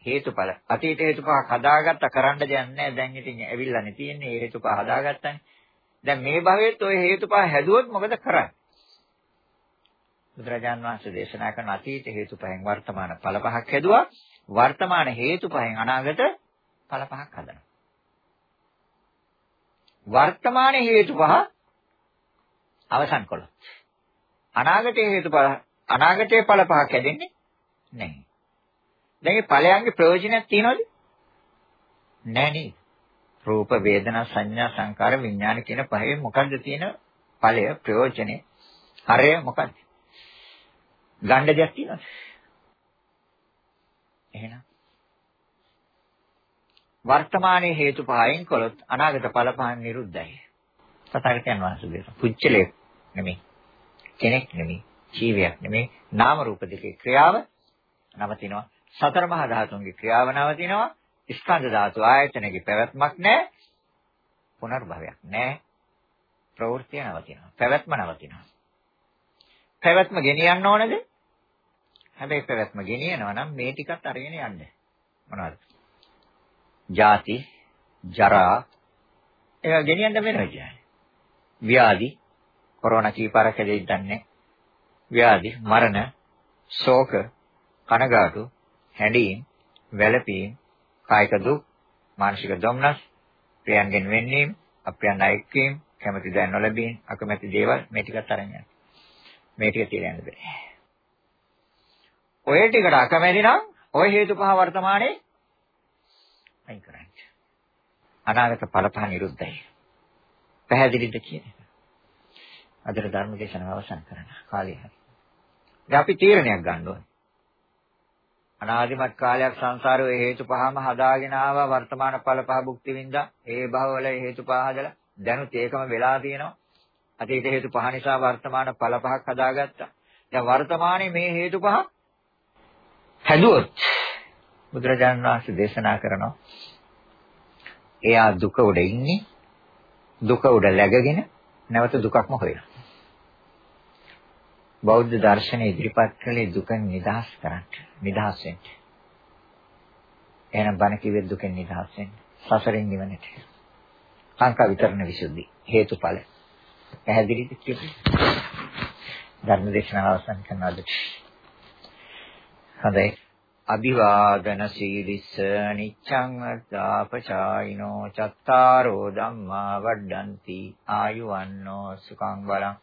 හේතුඵල අතීත හේතුපහ හදාගත්ත කරන්න දෙයක් නැහැ. දැන් ඉතින් ඇවිල්ලානේ තියෙන්නේ. ඒ හේතුපහ හදාගත්තනේ. දැන් මේ භවයේත් ওই හේතුපහ හැදුවොත් මොකද කරන්නේ? බුදුරජාන් වහන්සේ දේශනා කරන අතීත හේතුපහෙන් වර්තමාන ඵල පහක් හැදුවා. වර්තමාන හේතුපහෙන් අනාගත ඵල පහක් හදනවා. වර්තමාන හේතු පහ අවසන් කළොත් අනාගතයේ හේතු පහ අනාගතයේ ඵල පහක් හැදෙන්නේ නැහැ. දැන් මේ ඵලයන්ගේ ප්‍රයෝජනයක් තියනවද? නැහැ නේද? රූප වේදනා සංඥා සංකාර විඥාන කියන පහේ මොකද්ද තියෙන ඵලය ප්‍රයෝජනේ? හරය මොකද්ද? ගණ්ඩ දෙයක් තියෙනවද? එහෙනම් වර්තමානයේ හේතු පහෙන් කළොත් අනාගත ඵල පහෙන් නිරුද්ධයි. සතරකයන් වහන්සේ දේශ. පුච්චලේ නෙමෙයි. කෙනෙක් නෙමෙයි. ජීවයක් නෙමෙයි නාම රූප දෙකේ ක්‍රියාව නවතිනවා. සතර මහා ධාතුන්ගේ ක්‍රියාව නවතිනවා. ස්කන්ධ ධාතු ආයතනයේ පැවැත්මක් නැහැ. පුනර්භවයක් නැහැ. ප්‍රවෘත්තිය නවතිනවා. පැවැත්ම නවතිනවා. පැවැත්ම ගෙනියන්න ඕනද? හැබැයි පැවැත්ම ගෙනියනවා නම් මේ ටිකත් අරගෙන යන්න. මොනවද? ජාති, ජරා ඒක ගෙනියන්න වෙනවා කියන්නේ. ව්‍යාධි, කොරෝනා කීපාරක් හැදෙන්න දන්නේ. ව්‍යාධි, මරණ, ශෝක, කනගාටු, හැඬීම්, වැළපීම්, කායික දුක්, මානසික දුම්නස්, ප්‍රියයන්ගෙන් වෙන්නීම්, අප්‍රියයන් අයික්වීම, කැමති දෑ නොලැබීම, අකමැති දේවල් මේ ටිකත් අරන් යන්න. මේ ටික තියන්න බෑ. ඔය ටිකට අකමැති නම් ඔය හේතු පහ වර්තමානයේ අයින් කරන්න. අනාගත ඵල පහ නිරුද්ධයි. පැහැදිලිද කියන්නේ? අදට ධර්ම දේශනාව අවසන් කරන්න කාලය හරි. දැන් අපි තීරණයක් ගන්න ඕනේ. අනාදිමත් කාලයක් සංසාරයේ හේතු පහම හදාගෙන ආවා වර්තමාන ඵල පහ භුක්ති විඳා ඒ භවවල හේතු පහ හදලා දැනුත් ඒකම වෙලා තියෙනවා අතීත හේතු පහ නිසා වර්තමාන ඵල පහක් හදාගත්තා දැන් වර්තමානයේ මේ හේතු පහ හැදුවොත් බුදුරජාණන් වහන්සේ දේශනා කරනවා එයා දුක උඩ ඉන්නේ දුක උඩ läගගෙන නැවත දුකක්ම හොයනවා බෞද්ධ දර්ශනය ඉදිරිපත් කළේ දුකෙන් නිදහස් කරන්න. නිදහස් වෙන්න. එහෙනම් බණ කිව්වේ දුකෙන් නිදහස් වෙන්න. සසරෙන් නිවනට. කාංකා විතරණ විසුද්ධි. හේතුඵල. පැහැදිලිද කියන්නේ? ධර්ම දේශනාව අවසන් කරනවාද? හොඳයි. අභිවාදන සීලිස්ස නිච්ඡං අත්තාපචායිනෝ චත්තාරෝ ධම්මා වඩ්ඩಂತಿ ආයුවන්නෝ සුඛං බලං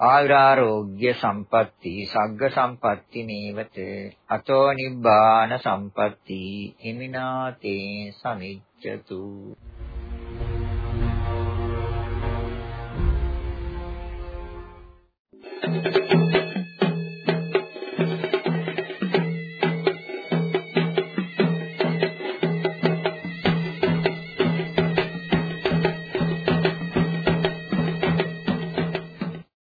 ආයුරාෝග්‍ය සම්පatti සග්ග සම්පatti නේවත අතෝ නිබ්බාන සම්පatti හිමිනාතේ සමිච්ඡතු thank you